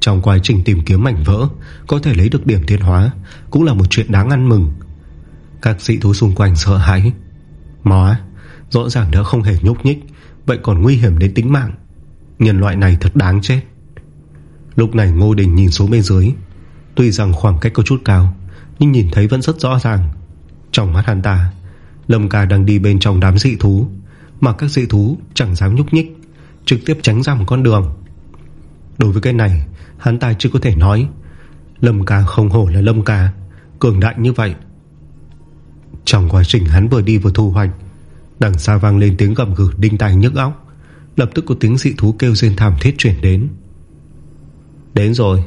[SPEAKER 1] Trong quá trình tìm kiếm mảnh vỡ, Có thể lấy được điểm tiến hóa Cũng là một chuyện đáng ăn mừng. Các dị thú xung quanh sợ hãi. Mó Rõ ràng đã không hề nhúc nhích, Vậy còn nguy hiểm đến tính mạng. Nhân loại này thật đáng chết. Lúc này Ngô Đình nhìn xuống bên dưới. Tuy rằng khoảng cách có chút cao, Nhưng nhìn thấy vẫn rất rõ ràng. Trong mắt hắn ta, Lâm ca đang đi bên trong đám dị thú. Mà các dị thú chẳng dám nhúc nhích, Trực tiếp tránh ra một con đường. Đối với cái này, Hắn ta chưa có thể nói. Lâm ca không hổ là Lâm ca, Cường đại như vậy. Trong quá trình hắn vừa đi vừa thu hoạch, Đằng xa vang lên tiếng gầm gừ đinh tai nhức óc, Lập tức có tiếng dị thú kêu rên thảm thiết chuyển đến. Đến rồi.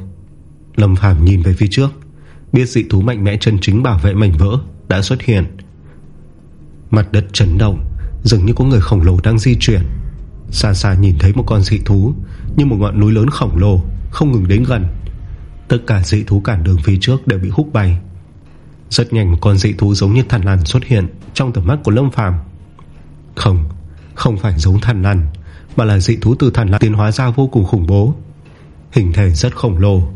[SPEAKER 1] Lâm Phàm nhìn về phía trước, Biết dị thú mạnh mẽ chân chính bảo vệ mảnh vỡ Đã xuất hiện. Mặt đất chấn động Dường như có người khổng lồ đang di chuyển. Xa xa nhìn thấy một con dị thú, Như một ngọn núi lớn khổng lồ, Không ngừng đến gần. Tất cả dị thú cản đường phía trước đều bị hút bay. Rất nhanh một con dị thú giống như thần lằn xuất hiện Trong tầm mắt của Lâm Phàm. Không Không phải giống thần lằn, Mà là dị thú từ thần lằn tiến hóa ra vô cùng khủng bố. Hình thể rất khổng lồ.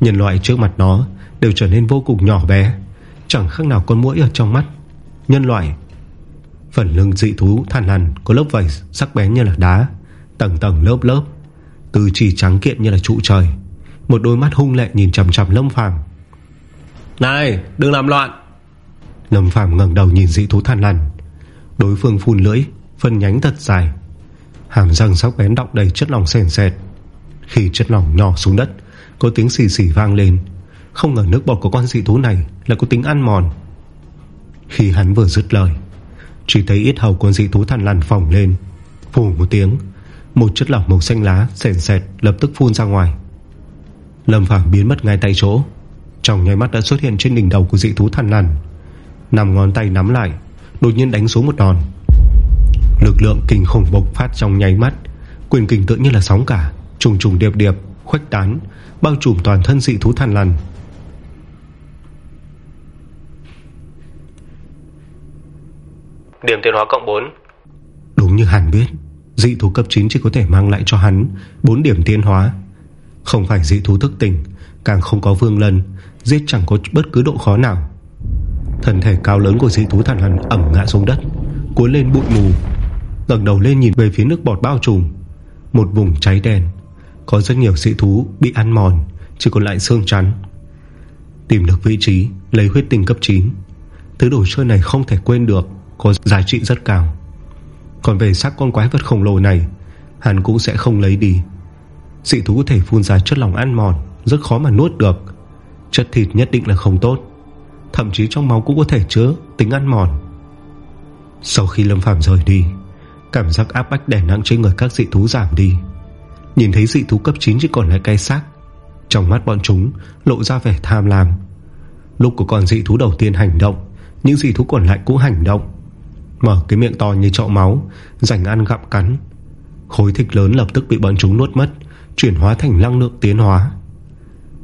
[SPEAKER 1] Nhân loại trước mặt nó Đều trở nên vô cùng nhỏ bé. Chẳng khác nào con mũi ở trong mắt. Nhân loại Phần lưng dị thú than lằn Có lớp vảy sắc bén như là đá Tầng tầng lớp lớp Từ chỉ trắng kiện như là trụ trời. Một đôi mắt hung lệ nhìn chầm chầm Lâm Phàm.
[SPEAKER 2] Này đừng làm loạn.
[SPEAKER 1] Lâm Phàm ngẩng đầu nhìn dị thú than lằn Đối phương phun lưỡi Phân nhánh thật dài. Hàm răng sắc bén đọng đầy chất lỏng sền sệt. Khi chất lỏng nhỏ xuống đất Có tiếng xì xì vang lên. Không ngờ nước bọt của con dị thú này Là có tính ăn mòn. Khi hắn vừa dứt lời chỉ thấy ít hầu con dị thú thần lằn phỏng lên. Phù một tiếng, Một chất lỏng màu xanh lá sền sệt Lập tức phun ra ngoài. Lâm Phàm biến mất ngay tay chỗ. Trong nháy mắt đã xuất hiện trên đỉnh đầu của dị thú thần lằn. Nằm ngón tay nắm lại, Đột nhiên đánh xuống một đòn. Lực lượng kinh khủng bộc phát trong nháy mắt, Quyền kinh tự như là sóng cả, Trùng trùng điệp điệp, Khuếch tán, Bao trùm toàn thân dị thú thần lằn.
[SPEAKER 2] Điểm tiến hóa cộng 4
[SPEAKER 1] Đúng như hắn biết, Dị thú cấp 9 chỉ có thể mang lại cho hắn 4 điểm tiến hóa. Không phải dị thú thức tỉnh, Càng không có vương lân, Giết chẳng có bất cứ độ khó nào. Thân thể cao lớn của dị thú thẳng lằn ẩm ngã xuống đất, Cuốn lên bụi mù. Gần đầu lên nhìn về phía nước bọt bao trùm, Một vùng cháy đen. Có rất nhiều dị thú bị ăn mòn, Chỉ còn lại xương trắng Tìm được vị trí, Lấy huyết tinh cấp 9 Thứ đồ chơi này không thể quên được. Có giá trị rất cao. Còn về xác con quái vật khổng lồ này, Hắn cũng sẽ không lấy đi. Dị thú có thể phun ra chất lỏng ăn mòn, Rất khó mà nuốt được. Chất thịt nhất định là không tốt. Thậm chí trong máu cũng có thể chứa tính ăn mòn. Sau khi Lâm Phàm rời đi, Cảm giác áp bách đè nặng trên người các dị thú giảm đi. Nhìn thấy dị thú cấp 9 chỉ còn lại cây xác, Trong mắt bọn chúng Lộ ra vẻ tham lam. Lúc của con dị thú đầu tiên hành động, Những dị thú còn lại cũng hành động. Mở cái miệng to như trọ máu Dành ăn gặm cắn. Khối thịt lớn lập tức bị bọn chúng nuốt mất, Chuyển hóa thành năng lượng tiến hóa.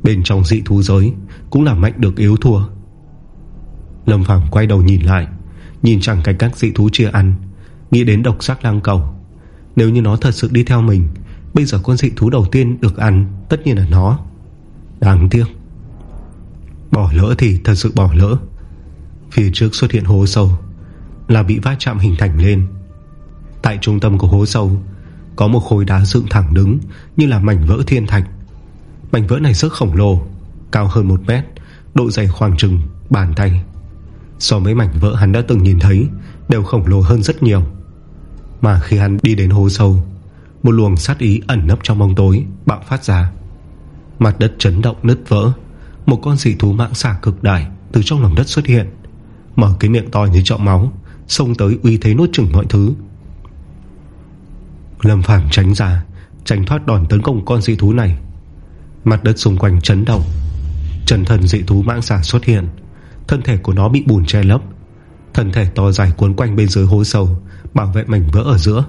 [SPEAKER 1] Bên trong dị thú giới Cũng là mạnh được yếu thua. Lâm Phàm quay đầu nhìn lại, Nhìn chẳng cách các dị thú chia ăn, Nghĩ đến độc sắc lang cầu. Nếu như nó thật sự đi theo mình, Bây giờ con dị thú đầu tiên được ăn Tất nhiên là nó. Đáng tiếc. Bỏ lỡ thì thật sự bỏ lỡ. Phía trước xuất hiện hố sâu. Là bị va chạm hình thành lên. Tại trung tâm của hố sâu, Có một khối đá dựng thẳng đứng Như là mảnh vỡ thiên thạch. Mảnh vỡ này rất khổng lồ, Cao hơn 1 mét, Độ dày khoảng chừng bàn tay. So với mảnh vỡ hắn đã từng nhìn thấy, Đều khổng lồ hơn rất nhiều. Mà khi hắn đi đến hố sâu, Một luồng sát ý ẩn nấp trong bóng tối Bạo phát ra. Mặt đất chấn động nứt vỡ, Một con dị thú mạng xả cực đại Từ trong lòng đất xuất hiện, Mở cái miệng to như chọ máu. Xông tới uy thế nốt chừng mọi thứ. Lâm Phàm tránh ra, Tránh thoát đòn tấn công con dị thú này. Mặt đất xung quanh chấn động Trần thần dị thú mạng xả xuất hiện, Thân thể của nó bị bùn che lấp. Thân thể to dài cuốn quanh bên dưới hố sâu, Bảo vệ mảnh vỡ ở giữa.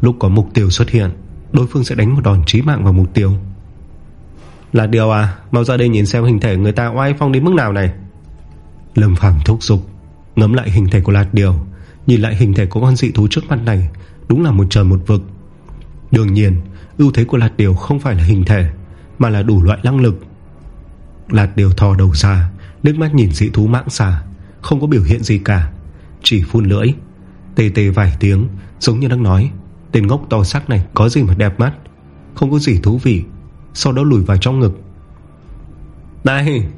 [SPEAKER 1] Lúc có mục tiêu xuất hiện, Đối phương sẽ đánh một đòn chí mạng vào mục tiêu. Là điều à? Mau ra đây nhìn xem hình thể người ta oai phong đến mức nào này. Lâm Phàm thúc giục. Ngắm lại hình thể của Lạt Điều, Nhìn lại hình thể của con dị thú trước mắt này, Đúng là một trời một vực. Đương nhiên, ưu thế của Lạt Điều không phải là hình thể, Mà là đủ loại năng lực. Lạt Điều thò đầu ra Nước mắt nhìn dị thú mãng xà, Không có biểu hiện gì cả, Chỉ phun lưỡi, Tê tê vài tiếng, Giống như đang nói, Tên ngốc to sắc này có gì mà đẹp mắt, Không có gì thú vị, Sau đó lùi vào trong ngực. Này!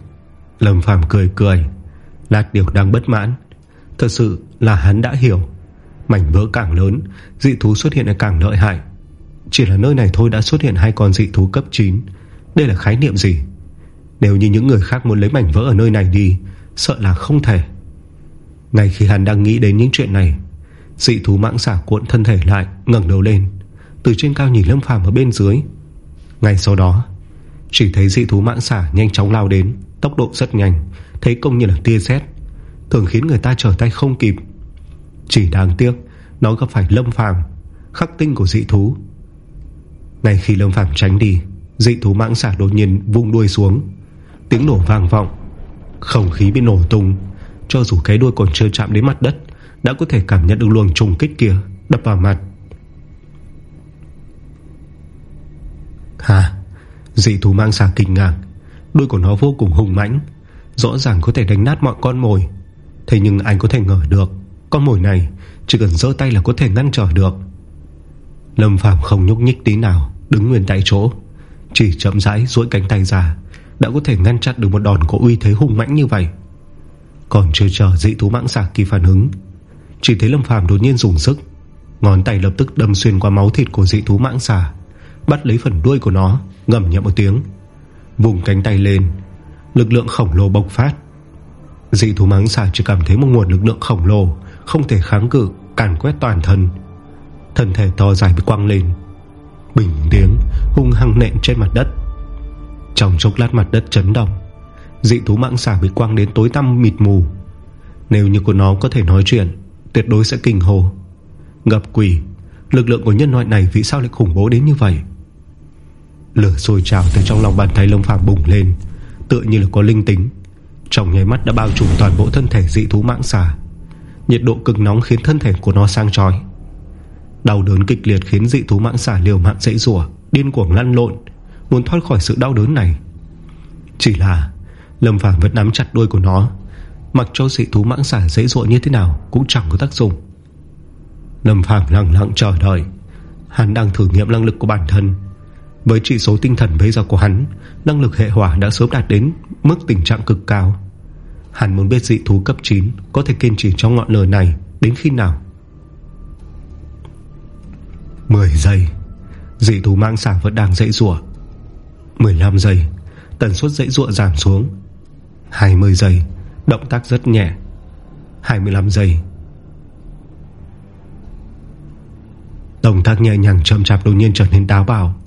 [SPEAKER 1] Lâm Phàm cười cười Lạt điều đang bất mãn. Thật sự là hắn đã hiểu. Mảnh vỡ càng lớn, Dị thú xuất hiện càng lợi hại. Chỉ là nơi này thôi đã xuất hiện hai con dị thú cấp 9 Đây là khái niệm gì? Nếu như những người khác muốn lấy mảnh vỡ ở nơi này đi, Sợ là không thể. Ngay khi hắn đang nghĩ đến những chuyện này, Dị thú mãng xả cuộn thân thể lại, ngẩng đầu lên. Từ trên cao nhìn Lâm Phàm ở bên dưới. Ngay sau đó, Chỉ thấy dị thú mãng xả nhanh chóng lao đến, Tốc độ rất nhanh, Thấy công như là tia sét. Thường khiến người ta trở tay không kịp. Chỉ đáng tiếc, Nó gặp phải Lâm Phàm, Khắc tinh của dị thú. Ngay khi Lâm Phàm tránh đi, Dị thú mãng xả đột nhiên vung đuôi xuống. Tiếng nổ vang vọng, Không khí bị nổ tung. Cho dù cái đuôi còn chưa chạm đến mặt đất, Đã có thể cảm nhận được luồng trùng kích kia Đập vào mặt. Hả Dị thú mang xà kinh ngạc. Đuôi của nó vô cùng hùng mãnh, Rõ ràng có thể đánh nát mọi con mồi. Thế nhưng anh có thể ngờ được, Con mồi này chỉ cần dỡ tay là có thể ngăn trở được. Lâm phàm không nhúc nhích tí nào, Đứng nguyên tại chỗ. Chỉ chậm rãi duỗi cánh tay ra, Đã có thể ngăn chặn được một đòn có uy thế hung mãnh như vậy. Còn chưa chờ dị thú mãng xà kỳ phản ứng, Chỉ thấy Lâm Phàm đột nhiên dùng sức. Ngón tay lập tức đâm xuyên qua máu thịt của dị thú mãng xà Bắt lấy phần đuôi của nó Ngầm nhẹ một tiếng. Vùng cánh tay lên, Lực lượng khổng lồ bộc phát. Dị thú mãng xà chỉ cảm thấy một nguồn lực lượng khổng lồ, Không thể kháng cự, Càn quét toàn thân. Thân thể to dài bị quăng lên. Bình tiếng, hung hăng nện trên mặt đất. Trong chốc lát mặt đất chấn động, Dị thú mạng xà bị quăng đến tối tăm mịt mù. Nếu như của nó có thể nói chuyện, Tuyệt đối sẽ kinh hồ Ngập quỷ, Lực lượng của nhân loại này vì sao lại khủng bố đến như vậy? Lửa sôi trào từ trong lòng bàn tay lông phạm bùng lên, Tựa như là có linh tính. Trong nháy mắt đã bao trùm toàn bộ thân thể dị thú mạng xà. Nhiệt độ cực nóng khiến thân thể của nó sang trói Đau đớn kịch liệt khiến dị thú mạng xà liều mạng dãy rủa, Điên cuồng lăn lộn, Muốn thoát khỏi sự đau đớn này. Chỉ là, Lâm Phàm vẫn nắm chặt đuôi của nó. Mặc cho dị thú mãng xà dễ dội như thế nào Cũng chẳng có tác dụng. Lâm Phàm lặng lặng chờ đợi. Hắn đang thử nghiệm năng lực của bản thân. Với chỉ số tinh thần bây giờ của hắn, Năng lực hệ hỏa đã sớm đạt đến Mức tình trạng cực cao. Hắn muốn biết dị thú cấp 9 Có thể kiên trì trong ngọn lửa này Đến khi nào? 10 giây. Dị thú mang sảng vẫn đang dãy rủa. 15 giây. Tần suất dãy rụa giảm xuống. 20 giây. Động tác rất nhẹ. 25 giây. Động tác nhẹ nhàng chậm chạp đột nhiên trở nên táo bạo.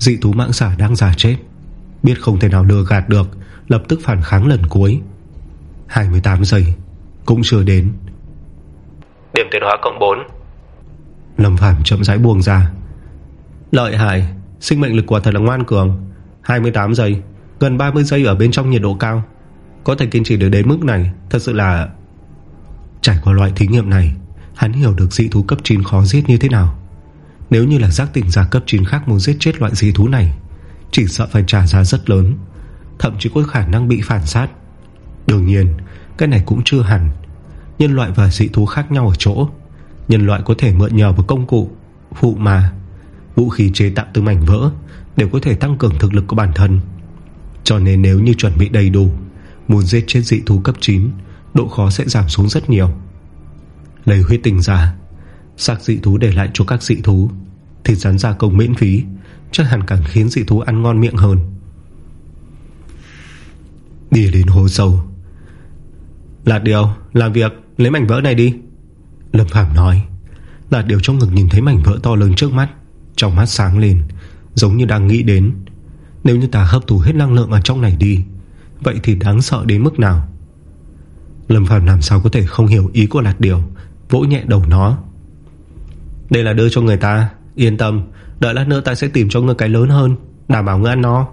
[SPEAKER 1] Dị thú mạng xả đang già chết. Biết không thể nào lừa gạt được Lập tức phản kháng lần cuối. 28 giây Cũng chưa đến.
[SPEAKER 3] Điểm tiến hóa cộng 4
[SPEAKER 1] Lâm Phàm chậm rãi buông ra. Lợi hại Sinh mệnh lực quả thật là ngoan cường. 28 giây Gần 30 giây ở bên trong nhiệt độ cao. Có thể kiên trì được đến mức này Thật sự là Trải qua loại thí nghiệm này Hắn hiểu được dị thú cấp 9 khó giết như thế nào nếu như là giác tỉnh giả cấp 9 khác Muốn giết chết loại dị thú này, Chỉ sợ phải trả giá rất lớn, Thậm chí có khả năng bị phản sát. Đương nhiên, Cái này cũng chưa hẳn. Nhân loại và dị thú khác nhau ở chỗ, Nhân loại có thể mượn nhờ vào công cụ, Phụ mà, Vũ khí chế tạo từ mảnh vỡ Đều có thể tăng cường thực lực của bản thân. Cho nên nếu như chuẩn bị đầy đủ, Muốn giết chết dị thú cấp 9 Độ khó sẽ giảm xuống rất nhiều. Lấy huyết tình giả Sạc dị thú để lại cho các dị thú. Thịt rắn gia công miễn phí, Chắc hẳn càng khiến dị thú ăn ngon miệng hơn. Đi đến hồ sâu. Lạt điều, Làm việc, lấy mảnh vỡ này đi. Lâm Phạm nói. Lạt điều trong ngực nhìn thấy mảnh vỡ to lớn trước mắt, Trong mắt sáng lên, Giống như đang nghĩ đến. Nếu như ta hấp thụ hết năng lượng ở trong này đi, Vậy thì đáng sợ đến mức nào? Lâm Phạm làm sao có thể không hiểu ý của Lạt Điều, Vỗ nhẹ đầu nó. Đây là đưa cho người ta. Yên tâm, Đợi lát nữa ta sẽ tìm cho ngươi cái lớn hơn, Đảm bảo ngươi ăn nó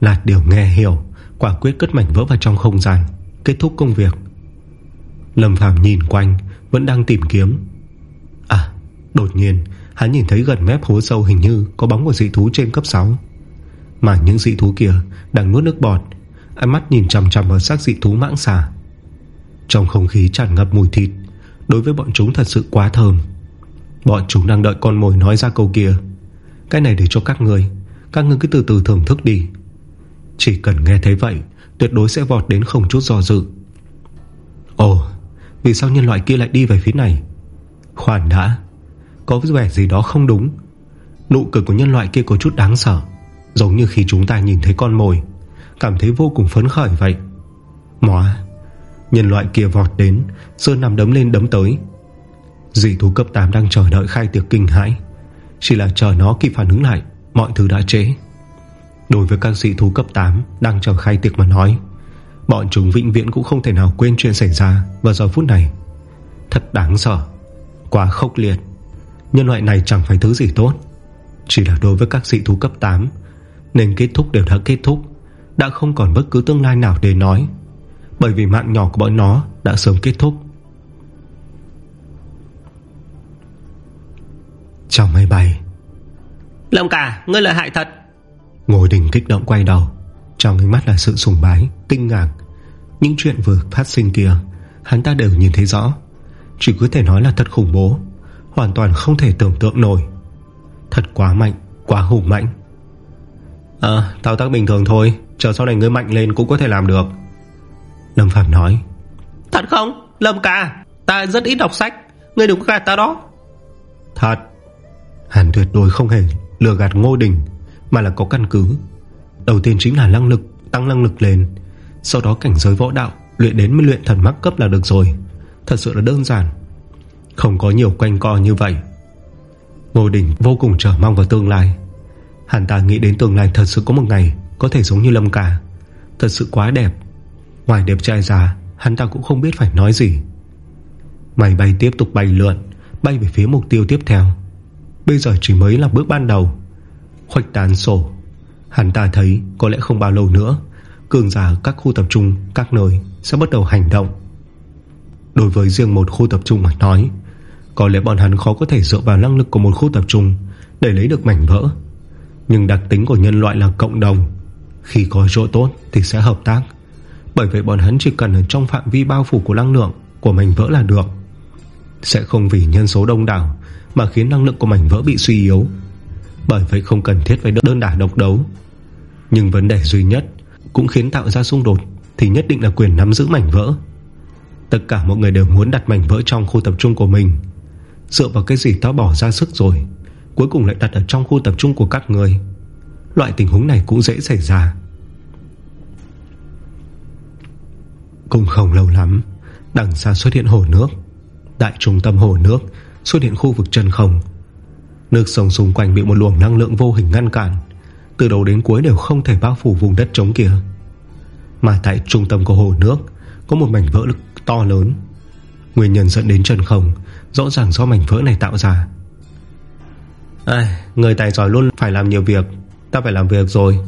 [SPEAKER 1] Lạt Điều nghe hiểu, Quả quyết cất mảnh vỡ vào trong không gian, Kết thúc công việc. Lâm Phàm nhìn quanh, Vẫn đang tìm kiếm. À đột nhiên, Hắn nhìn thấy gần mép hố sâu hình như Có bóng của dị thú trên cấp 6 Mà những dị thú kia đang nuốt nước bọt, Ánh mắt nhìn chằm chằm vào xác dị thú mãng xà. Trong không khí tràn ngập mùi thịt, Đối với bọn chúng thật sự quá thơm. Bọn chúng đang đợi con mồi nói ra câu kia. Cái này để cho các người Các người cứ từ từ thưởng thức đi. Chỉ cần nghe thấy vậy, Tuyệt đối sẽ vọt đến không chút do dự. Ồ, Vì sao nhân loại kia lại đi về phía này? Khoản đã. Có vẻ gì đó không đúng. Nụ cười của nhân loại kia có chút đáng sợ. Giống như khi chúng ta nhìn thấy con mồi. Cảm thấy vô cùng phấn khởi vậy. Móa Nhân loại kia vọt đến Sơn nằm đấm lên đấm tới. Dị thú cấp 8 đang chờ đợi khai tiệc kinh hãi. Chỉ là chờ nó kịp phản ứng lại, Mọi thứ đã trễ. Đối với các dị thú cấp 8 Đang chờ khai tiệc mà nói, Bọn chúng vĩnh viễn cũng không thể nào quên chuyện xảy ra Vào giờ phút này. Thật đáng sợ, Quá khốc liệt. Nhân loại này chẳng phải thứ gì tốt. Chỉ là đối với các dị thú cấp 8 Nên kết thúc đều đã kết thúc, Đã không còn bất cứ tương lai nào để nói. Bởi vì mạng nhỏ của bọn nó Đã sớm kết thúc. Trong máy bay.
[SPEAKER 3] Lâm cả ngươi lợi hại thật.
[SPEAKER 1] Ngồi đình kích động quay đầu. Trong ánh mắt là sự sùng bái Kinh ngạc. Những chuyện vừa phát sinh kia Hắn ta đều nhìn thấy rõ. Chỉ có thể nói là thật khủng bố. Hoàn toàn không thể tưởng tượng nổi. Thật quá mạnh, quá hùng mạnh. À thao tác bình thường thôi. Chờ sau này ngươi mạnh lên cũng có thể làm được. Lâm Phạm nói.
[SPEAKER 3] Thật không? Lâm ca Ta rất ít đọc sách. Ngươi đừng có gạt ta đó.
[SPEAKER 1] Thật hàn tuyệt đối không hề lừa gạt Ngô Đình, Mà là có căn cứ. Đầu tiên chính là năng lực, Tăng năng lực lên. Sau đó cảnh giới võ đạo, Luyện đến mới luyện thần mắc cấp là được rồi. Thật sự là đơn giản. Không có nhiều quanh co như vậy. Ngô Đình vô cùng chờ mong vào tương lai. Hắn ta nghĩ đến tương lai thật sự có một ngày Có thể giống như Lâm Cả. Thật sự quá đẹp. Ngoài đẹp trai ra, Hắn ta cũng không biết phải nói gì. Máy bay tiếp tục bay lượn, Bay về phía mục tiêu tiếp theo. Bây giờ chỉ mới là bước ban đầu. Khoạch tán sổ. Hắn ta thấy có lẽ không bao lâu nữa, Cường giả các khu tập trung, Các nơi sẽ bắt đầu hành động. Đối với riêng một khu tập trung mà nói, Có lẽ bọn hắn khó có thể dựa vào năng lực của một khu tập trung Để lấy được mảnh vỡ. Nhưng đặc tính của nhân loại là cộng đồng. Khi có chỗ tốt thì sẽ hợp tác. Bởi vậy bọn hắn chỉ cần ở trong phạm vi bao phủ của năng lượng Của mảnh vỡ là được. Sẽ không vì nhân số đông đảo mà khiến năng lượng của mảnh vỡ bị suy yếu. Bởi vậy không cần thiết phải đơn đả độc đấu. Nhưng vấn đề duy nhất Cũng khiến tạo ra xung đột Thì nhất định là quyền nắm giữ mảnh vỡ. Tất cả mọi người đều muốn đặt mảnh vỡ Trong khu tập trung của mình. Dựa vào cái gì ta bỏ ra sức rồi, Cuối cùng lại đặt ở trong khu tập trung của các người? Loại tình huống này cũng dễ xảy ra. Cũng không lâu lắm, Đằng xa xuất hiện hồ nước. Tại trung tâm hồ nước Xuất hiện khu vực chân không. Nước sông xung quanh bị một luồng năng lượng vô hình ngăn cản, Từ đầu đến cuối đều không thể bao phủ vùng đất trống kia. Mà tại trung tâm của hồ nước, Có một mảnh vỡ lực to lớn. Nguyên nhân dẫn đến chân không, Rõ ràng do mảnh vỡ này tạo ra. Ai, Người tài giỏi luôn phải làm nhiều việc, Ta phải làm việc rồi.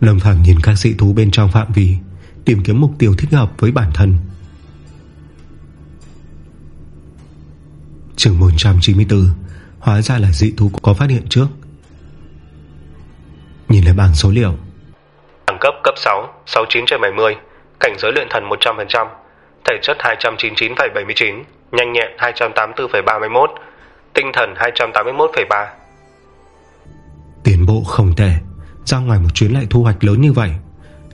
[SPEAKER 1] Lâm Phạm nhìn các sĩ thú bên trong phạm vi, Tìm kiếm mục tiêu thích hợp với bản thân. Trường 494 Hóa ra là dị thú có phát hiện trước. Nhìn lại bảng số liệu.
[SPEAKER 2] Đẳng cấp cấp 6 69 trên 70 Cảnh giới luyện thần 100% Thể chất 299,79 Nhanh nhẹn 284,31 Tinh thần 281,3
[SPEAKER 1] Tiến bộ không tệ. Ra ngoài một chuyến lại thu hoạch lớn như vậy.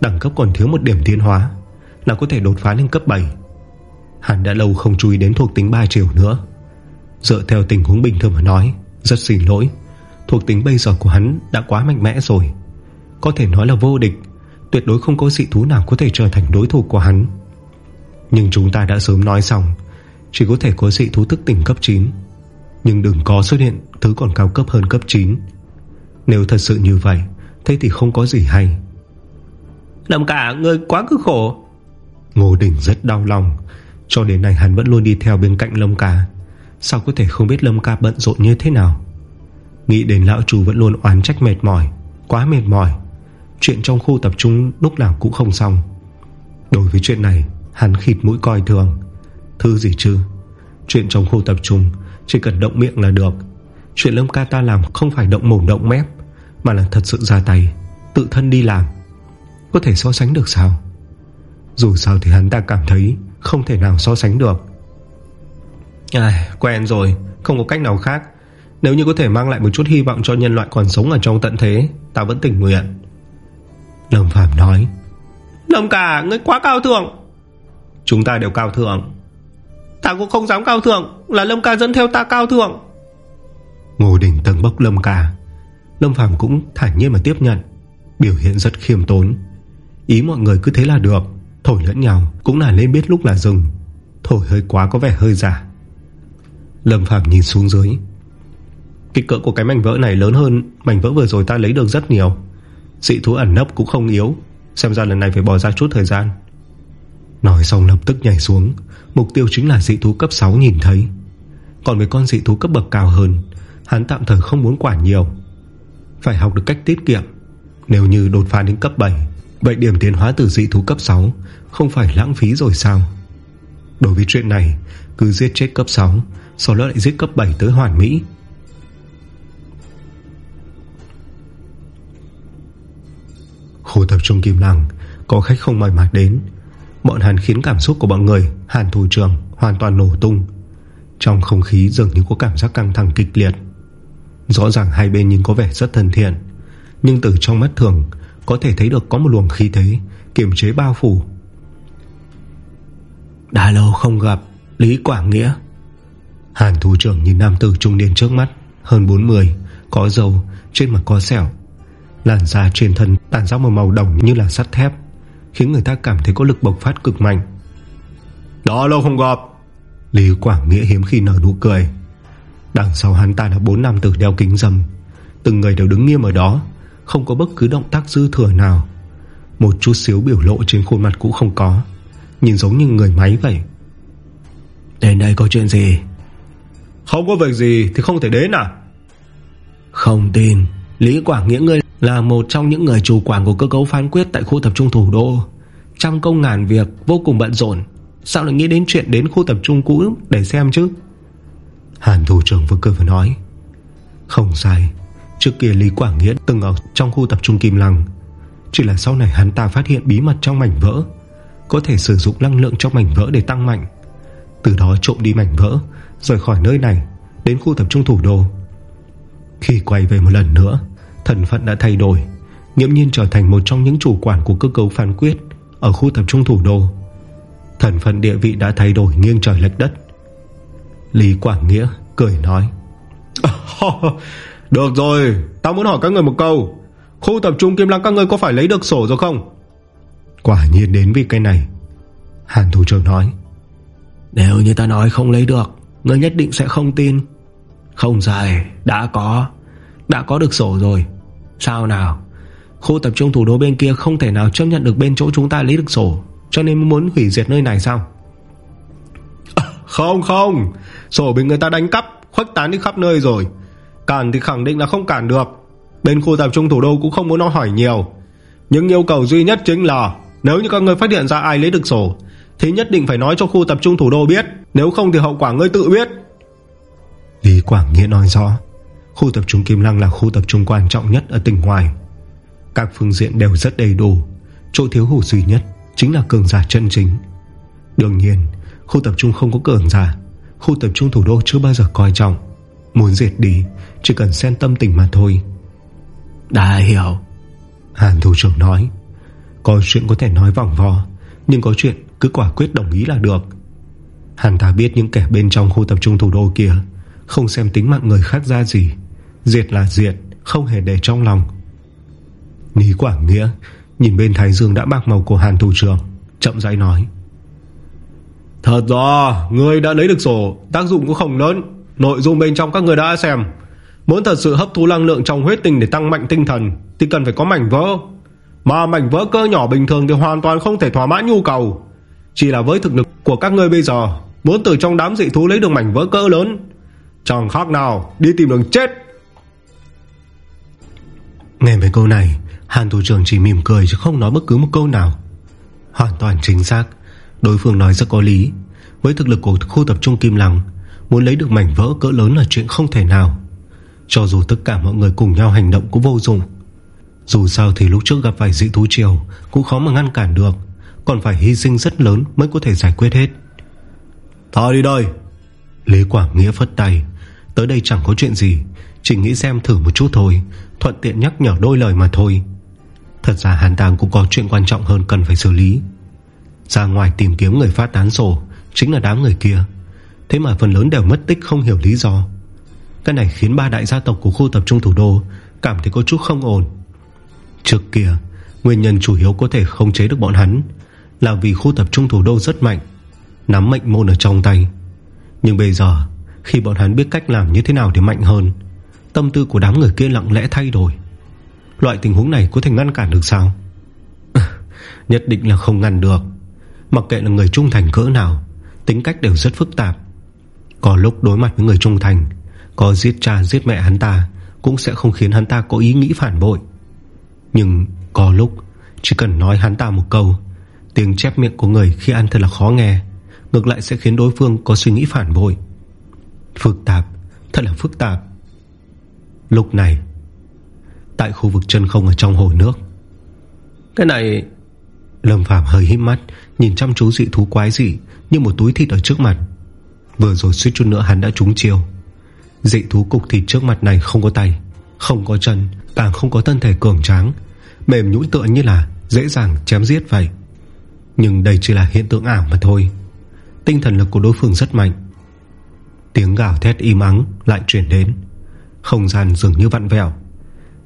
[SPEAKER 1] Đẳng cấp còn thiếu một điểm tiến hóa. Là có thể đột phá lên cấp 7 Hắn đã lâu không chú ý đến thuộc tính 3 chiều nữa Dựa theo tình huống bình thường mà nói Rất xin lỗi. Thuộc tính bây giờ của hắn đã quá mạnh mẽ rồi. Có thể nói là vô địch Tuyệt đối không có dị thú nào có thể trở thành đối thủ của hắn. Nhưng chúng ta đã sớm nói xong Chỉ có thể có dị thú thức tỉnh cấp 9 Nhưng đừng có xuất hiện Thứ còn cao cấp hơn cấp 9 Nếu thật sự như vậy Thế thì không có gì hay.
[SPEAKER 3] Lâm cả người quá cực khổ.
[SPEAKER 1] Ngô Đình rất đau lòng Cho đến nay hắn vẫn luôn đi theo bên cạnh Lâm ca Sao có thể không biết Lâm ca bận rộn như thế nào? Nghĩ đến lão chủ vẫn luôn oán trách mệt mỏi, Quá mệt mỏi. Chuyện trong khu tập trung lúc nào cũng không xong. Đối với chuyện này, Hắn khịt mũi coi thường. Thư gì chứ? Chuyện trong khu tập trung, Chỉ cần động miệng là được. Chuyện Lâm ca ta làm không phải động mồm động mép, Mà là thật sự ra tay, Tự thân đi làm. Có thể so sánh được sao? Dù sao thì hắn ta cảm thấy Không thể nào so sánh được
[SPEAKER 3] à, Quen rồi Không có cách nào khác. Nếu như có thể mang lại một chút hy vọng cho nhân loại còn sống ở trong tận thế Ta vẫn tình nguyện.
[SPEAKER 1] Lâm Phạm nói.
[SPEAKER 3] Lâm cả ngươi quá cao thượng.
[SPEAKER 1] Chúng ta đều cao thượng.
[SPEAKER 3] Ta cũng không dám cao thượng Là Lâm ca dẫn theo ta cao thượng.
[SPEAKER 1] Ngô Đình tầng bốc Lâm ca. Lâm Phạm cũng thản nhiên mà tiếp nhận Biểu hiện rất khiêm tốn. Ý mọi người cứ thế là được Thổi lẫn nhau cũng là nên biết lúc là dừng. Thổi hơi quá có vẻ hơi giả. Lâm Phạm nhìn xuống dưới.
[SPEAKER 3] Kích cỡ của cái mảnh vỡ này lớn hơn Mảnh vỡ vừa rồi ta lấy được rất nhiều. Dị thú ẩn nấp cũng không yếu, Xem ra lần này phải bỏ ra chút thời gian.
[SPEAKER 1] Nói xong lập tức nhảy xuống, Mục tiêu chính là dị thú cấp 6 nhìn thấy. Còn với con dị thú cấp bậc cao hơn, Hắn tạm thời không muốn quản nhiều. Phải học được cách tiết kiệm. Nếu như đột phá đến cấp 7 Vậy điểm tiến hóa từ dị thú cấp 6 Không phải lãng phí rồi sao? Đối với chuyện này, Cứ giết chết cấp 6 sau đó lại giết cấp 7 tới hoàn mỹ. Khu tập trung Kim Lăng, Có khách không mời mà đến. Bọn hắn khiến cảm xúc của bọn người, Hàn thủ trường, hoàn toàn nổ tung. Trong không khí dường như có cảm giác căng thẳng kịch liệt. Rõ ràng hai bên nhìn có vẻ rất thân thiện, Nhưng từ trong mắt thường, Có thể thấy được có một luồng khí thế Kiểm chế bao phủ. Đã lâu không gặp, Lý Quảng Nghĩa. Hàn thủ trưởng nhìn nam tử trung niên trước mắt Hơn 40 Có dầu Trên mặt có sẹo. Làn da trên thân tàn ra một màu đồng như là sắt thép Khiến người ta cảm thấy có lực bộc phát cực mạnh.
[SPEAKER 3] Đó lâu không gặp.
[SPEAKER 1] Lý Quảng Nghĩa hiếm khi nở nụ cười. Đằng sau hắn ta là bốn nam tử đeo kính dầm Từng người đều đứng nghiêm ở đó Không có bất cứ động tác dư thừa nào. Một chút xíu biểu lộ trên khuôn mặt cũng không có Nhìn giống như người máy vậy. Đến đây có chuyện gì
[SPEAKER 3] Không có việc gì thì không thể đến à
[SPEAKER 1] Không tin Lý Quảng Nghĩa ngươi là một trong những người chủ quản của cơ cấu phán quyết tại khu tập trung thủ đô. Trăm công ngàn việc vô cùng bận rộn. Sao lại nghĩ đến chuyện đến khu tập trung cũ để xem chứ? Hàn thủ trưởng vừa cười vừa nói. Không sai. Trước kia Lý Quảng Nghĩa từng ở trong khu tập trung Kim Lăng. Chỉ là sau này hắn ta phát hiện bí mật trong mảnh vỡ. Có thể sử dụng năng lượng trong mảnh vỡ để tăng mạnh. Từ đó trộm đi mảnh vỡ, rời khỏi nơi này, đến khu tập trung thủ đô. Khi quay về một lần nữa Thần phận đã thay đổi Nghiễm nhiên trở thành một trong những chủ quản của cơ cấu phán quyết Ở khu tập trung thủ đô. Thần phận địa vị đã thay đổi nghiêng trời lệch đất. Lý Quảng Nghĩa cười nói
[SPEAKER 3] Được rồi Tao muốn hỏi các người một câu. Khu tập trung Kim Lăng các người có phải lấy được sổ rồi không?
[SPEAKER 1] Quả nhiên đến vì cái này Hàn thủ trưởng nói Nếu như ta nói không lấy được Ngươi nhất định sẽ không tin. Không dài đã có. Đã có được sổ rồi. Sao nào? Khu tập trung thủ đô bên kia không thể nào chấp nhận được bên chỗ chúng ta lấy được sổ Cho nên muốn hủy diệt nơi này sao?
[SPEAKER 3] À, Không không. Sổ bị người ta đánh cắp Khuếch tán đi khắp nơi rồi. Cản thì khẳng định là không cản được. Bên khu tập trung thủ đô cũng không muốn nó hỏi nhiều. Nhưng yêu cầu duy nhất chính là Nếu như các người phát hiện ra ai lấy được sổ thì nhất định phải nói cho khu tập trung thủ đô biết Nếu không thì hậu quả ngươi tự biết.
[SPEAKER 1] Lý Quảng Nghĩa nói rõ Khu tập trung Kim Lăng là khu tập trung quan trọng nhất ở tỉnh ngoài. Các phương diện đều rất đầy đủ Chỗ thiếu hụt duy nhất Chính là cường giả chân chính. Đương nhiên khu tập trung không có cường giả Khu tập trung thủ đô chưa bao giờ coi trọng. Muốn diệt đi Chỉ cần xen tâm tình mà thôi.
[SPEAKER 2] Đã hiểu.
[SPEAKER 1] Hàn thủ trưởng nói Có chuyện có thể nói vòng vò Nhưng có chuyện cứ quả quyết đồng ý là được. Hàn ta biết những kẻ bên trong khu tập trung thủ đô kia Không xem tính mạng người khác ra gì, Diệt là diệt, Không hề để trong lòng. Lý Quảng Nghĩa Nhìn bên Thái Dương đã bạc màu của Hàn thủ trưởng, Chậm rãi nói,
[SPEAKER 3] Thật ra Người đã lấy được sổ, Tác dụng cũng không lớn, Nội dung bên trong các người đã xem. Muốn thật sự hấp thu năng lượng trong huyết tinh Để tăng mạnh tinh thần Thì cần phải có mảnh vỡ. Mà mảnh vỡ cơ nhỏ bình thường Thì hoàn toàn không thể thỏa mãn nhu cầu. Chỉ là với thực lực của các ngươi bây giờ, Muốn từ trong đám dị thú lấy được mảnh vỡ cỡ lớn, Chẳng khác nào Đi tìm đường chết.
[SPEAKER 1] Nghe về câu này, Hàn thủ trưởng chỉ mỉm cười chứ không nói bất cứ một câu nào. Hoàn toàn chính xác, Đối phương nói rất có lý. Với thực lực của khu tập trung Kim Lăng, Muốn lấy được mảnh vỡ cỡ lớn là chuyện không thể nào. Cho dù tất cả mọi người cùng nhau hành động cũng vô dụng. Dù sao thì lúc trước gặp phải dị thú triều, Cũng khó mà ngăn cản được. Còn phải hy sinh rất lớn mới có thể giải quyết hết.
[SPEAKER 3] Thôi đi đây.
[SPEAKER 1] Lý Quảng Nghĩa phất tay. Tới đây chẳng có chuyện gì. Chỉ nghĩ xem thử một chút thôi. Thuận tiện nhắc nhở đôi lời mà thôi. Thật ra Hàn Tàng cũng có chuyện quan trọng hơn cần phải xử lý. Ra ngoài tìm kiếm người phát tán sổ Chính là đám người kia. Thế mà phần lớn đều mất tích không hiểu lý do. Cái này khiến ba đại gia tộc của khu tập trung thủ đô Cảm thấy có chút không ổn. Trước kia Nguyên nhân chủ yếu có thể không chế được bọn hắn là vì khu tập trung thủ đô rất mạnh, Nắm mệnh môn ở trong tay. Nhưng bây giờ, Khi bọn hắn biết cách làm như thế nào để mạnh hơn, Tâm tư của đám người kia lặng lẽ thay đổi. Loại tình huống này có thể ngăn cản được sao? Nhất định là không ngăn được. Mặc kệ là người trung thành cỡ nào, Tính cách đều rất phức tạp. Có lúc đối mặt với người trung thành, Có giết cha giết mẹ hắn ta, Cũng sẽ không khiến hắn ta có ý nghĩ phản bội. Nhưng có lúc, Chỉ cần nói hắn ta một câu Tiếng chép miệng của người khi ăn thật là khó nghe, Ngược lại sẽ khiến đối phương có suy nghĩ phản bội. Phức tạp, Thật là phức tạp. Lúc này, Tại khu vực chân không ở trong hồ nước,
[SPEAKER 3] Cái này,
[SPEAKER 1] Lâm Phạm hơi hít mắt, Nhìn chăm chú dị thú quái dị Như một túi thịt ở trước mặt. Vừa rồi suýt chút nữa hắn đã trúng chiều. Dị thú cục thịt trước mặt này không có tay, Không có chân, Càng không có thân thể cường tráng, Mềm nhũi tựa như là dễ dàng chém giết vậy. Nhưng đây chỉ là hiện tượng ảo mà thôi. Tinh thần lực của đối phương rất mạnh. Tiếng gào thét im ắng Lại chuyển đến. Không gian dường như vặn vẹo.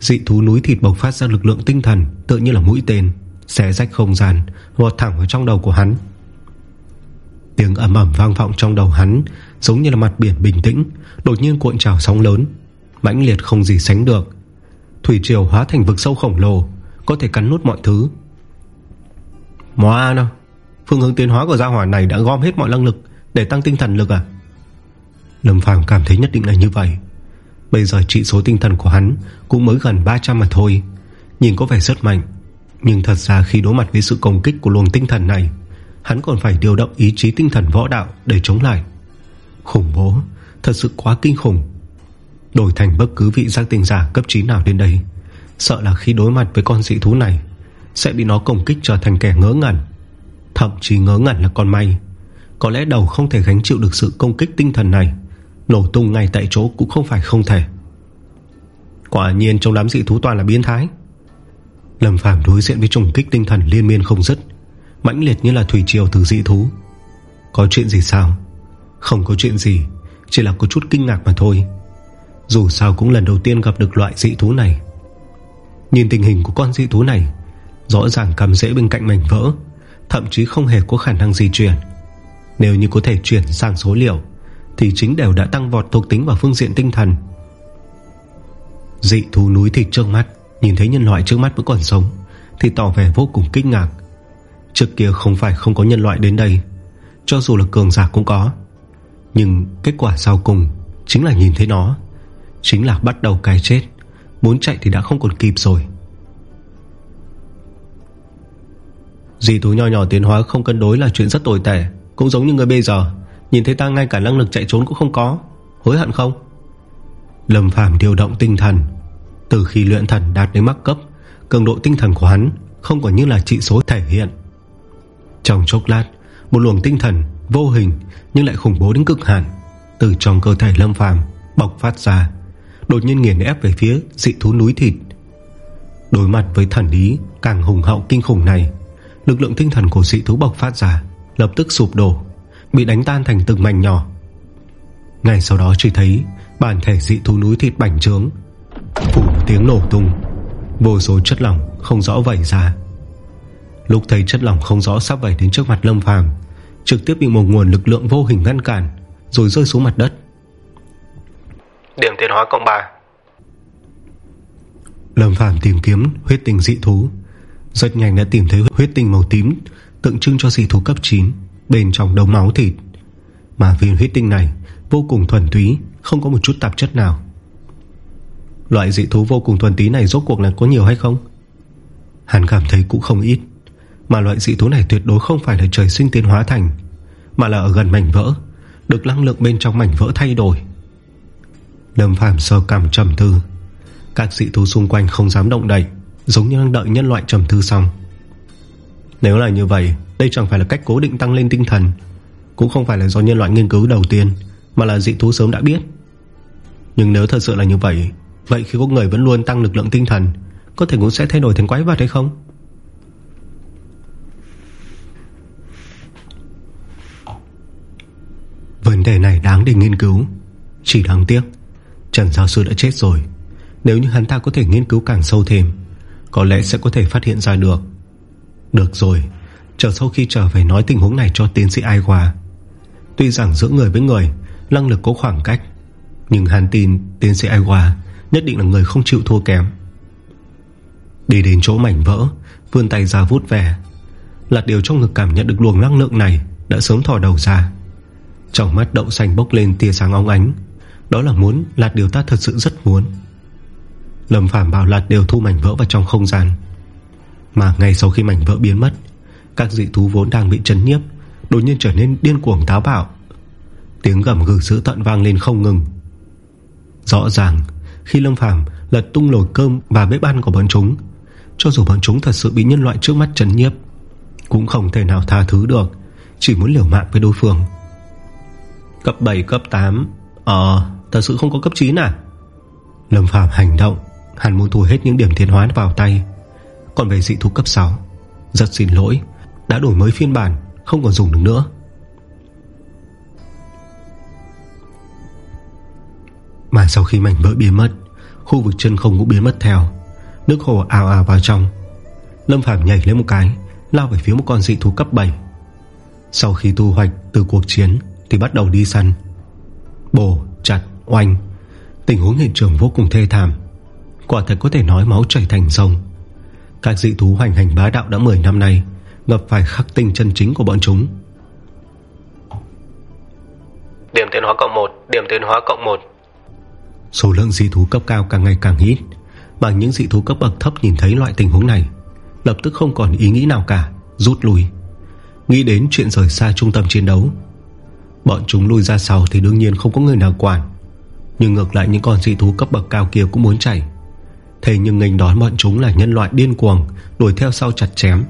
[SPEAKER 1] Dị thú núi thịt bộc phát ra lực lượng tinh thần, Tự như là mũi tên, Xé rách không gian, Vọt thẳng vào trong đầu của hắn. Tiếng ẩm ẩm vang vọng trong đầu hắn, Giống như là mặt biển bình tĩnh, Đột nhiên cuộn trào sóng lớn, mãnh liệt không gì sánh được. Thủy triều hóa thành vực sâu khổng lồ, Có thể cắn nút mọi thứ. Moa đâu? Phương hướng tiến hóa của gia hỏa này đã gom hết mọi năng lực Để tăng tinh thần lực à? Lâm Phàm cảm thấy nhất định là như vậy. Bây giờ trị số tinh thần của hắn Cũng mới gần 300 mà thôi. Nhìn có vẻ rất mạnh, Nhưng thật ra khi đối mặt với sự công kích của luồng tinh thần này, Hắn còn phải điều động ý chí tinh thần võ đạo Để chống lại. Khủng bố, Thật sự quá kinh khủng. Đổi thành bất cứ vị giác tinh giả cấp 9 nào đến đây Sợ là khi đối mặt với con dị thú này sẽ bị nó công kích trở thành kẻ ngớ ngẩn. Thậm chí ngớ ngẩn là con may. Có lẽ đầu không thể gánh chịu được sự công kích tinh thần này. Nổ tung ngay tại chỗ cũng không phải không thể. Quả nhiên trong đám dị thú toàn là biến thái. Lâm Phàm đối diện với trùng kích tinh thần liên miên không dứt, mãnh liệt như là thủy triều từ dị thú. Có chuyện gì sao? Không có chuyện gì, Chỉ là có chút kinh ngạc mà thôi. Dù sao cũng lần đầu tiên gặp được loại dị thú này. Nhìn tình hình của con dị thú này Rõ ràng cầm dễ bên cạnh mảnh vỡ, Thậm chí không hề có khả năng di chuyển. Nếu như có thể chuyển sang số liệu, Thì chính đều đã tăng vọt thuộc tính vào phương diện tinh thần. Dị thú núi thịt trước mắt, Nhìn thấy nhân loại trước mắt vẫn còn sống, Thì tỏ vẻ vô cùng kinh ngạc. Trước kia không phải không có nhân loại đến đây, Cho dù là cường giả cũng có. Nhưng kết quả sau cùng Chính là nhìn thấy nó, Chính là bắt đầu cái chết. Muốn chạy thì đã không còn kịp rồi. Dì thú nho nhỏ tiến hóa không cân đối là chuyện rất tồi tệ, Cũng giống như người bây giờ. Nhìn thấy ta, ngay cả năng lực chạy trốn cũng không có. Hối hận không? Lâm Phàm điều động tinh thần. Từ khi luyện thần đạt đến mắc cấp, Cường độ tinh thần của hắn Không còn như là trị số thể hiện. Trong chốc lát, Một luồng tinh thần vô hình Nhưng lại khủng bố đến cực hạn. Từ trong cơ thể Lâm Phàm bộc phát ra, Đột nhiên nghiền ép về phía dị thú núi thịt. Đối mặt với thần lý Càng hùng hậu kinh khủng này Lực lượng tinh thần của dị thú bộc phát ra Lập tức sụp đổ Bị đánh tan thành từng mảnh nhỏ. Ngay sau đó chỉ thấy Bản thể dị thú núi thịt bành trướng. Phủ tiếng nổ tung. Vô số chất lỏng không rõ vẩy ra. Lúc thấy chất lỏng không rõ sắp vẩy đến trước mặt Lâm Phàm Trực tiếp bị một nguồn lực lượng vô hình ngăn cản Rồi rơi xuống mặt đất.
[SPEAKER 2] Điểm tiến hóa cộng 3
[SPEAKER 1] Lâm Phàm tìm kiếm huyết tinh dị thú rất nhanh đã tìm thấy huyết tinh màu tím Tượng trưng cho dị thú cấp 9 Bên trong đống máu thịt. Mà viên huyết tinh này vô cùng thuần túy, Không có một chút tạp chất nào. Loại dị thú vô cùng thuần túy này Rốt cuộc là có nhiều hay không? Hắn cảm thấy cũng không ít, Mà loại dị thú này tuyệt đối không phải là trời sinh tiến hóa thành, Mà là ở gần mảnh vỡ, Được năng lượng bên trong mảnh vỡ thay đổi. Lâm Phàm sơ cảm trầm tư, Các dị thú xung quanh không dám động đậy. Giống như đang đợi nhân loại trầm tư xong. Nếu là như vậy, Đây chẳng phải là cách cố định tăng lên tinh thần, Cũng không phải là do nhân loại nghiên cứu đầu tiên, Mà là dị thú sớm đã biết. Nhưng nếu thật sự là như vậy Vậy khi có người vẫn luôn tăng lực lượng tinh thần, Có thể cũng sẽ thay đổi thành quái vật hay không? Vấn đề này đáng để nghiên cứu. Chỉ đáng tiếc, Trần giáo sư đã chết rồi. Nếu như hắn ta có thể nghiên cứu càng sâu thêm có lẽ sẽ có thể phát hiện ra được. Được rồi, Chờ sau khi trở về nói tình huống này cho tiến sĩ Ai Hòa Tuy rằng giữa người với người, Năng lực có khoảng cách, Nhưng hắn tin tiến sĩ Ai Hòa Nhất định là người không chịu thua kém. Đi đến chỗ mảnh vỡ, Vươn tay ra vút về Lạt điều trong ngực cảm nhận được luồng năng lượng này Đã sớm thò đầu ra. Trong mắt đậu xanh bốc lên tia sáng óng ánh. Đó là muốn Lạt điều ta thật sự rất muốn. Lâm Phàm bảo Lạt đều thu mảnh vỡ vào trong không gian. Mà ngay sau khi mảnh vỡ biến mất, Các dị thú vốn đang bị chấn nhiếp, Đột nhiên trở nên điên cuồng táo bạo. Tiếng gầm gừ dữ tận vang lên không ngừng. Rõ ràng, Khi Lâm Phàm lật tung nồi cơm Và bếp ăn của bọn chúng, Cho dù bọn chúng thật sự bị nhân loại trước mắt chấn nhiếp, Cũng không thể nào tha thứ được, Chỉ muốn liều mạng với đối phương. Cấp 7 cấp 8 Ờ thật sự không có cấp 9 à? Lâm Phàm hành động Hắn muốn thu hết những điểm tiến hóa vào tay. Còn về dị thú cấp 6 Rất xin lỗi Đã đổi mới phiên bản Không còn dùng được nữa. Mà sau khi mảnh vỡ biến mất Khu vực chân không cũng biến mất theo. Nước hồ ào ào vào trong. Lâm Phàm nhảy lên một cái Lao về phía một con dị thú cấp 7 Sau khi thu hoạch từ cuộc chiến Thì bắt đầu đi săn. Bổ, chặt, oanh. Tình huống hiện trường vô cùng thê thảm. Quả thật có thể nói máu chảy thành sông. Các dị thú hoành hành bá đạo đã 10 năm nay Ngập phải khắc tinh chân chính của bọn chúng.
[SPEAKER 2] Điểm tiến hóa cộng 1 Điểm tiến hóa cộng 1
[SPEAKER 1] Số lượng dị thú cấp cao càng ngày càng ít Mà những dị thú cấp bậc thấp nhìn thấy loại tình huống này Lập tức không còn ý nghĩ nào cả Rút lui. Nghĩ đến chuyện rời xa trung tâm chiến đấu Bọn chúng lui ra sau thì đương nhiên không có người nào quản. Nhưng ngược lại những con dị thú cấp bậc cao kia cũng muốn chạy Thế nhưng nghênh đón bọn chúng là nhân loại điên cuồng, Đuổi theo sau chặt chém.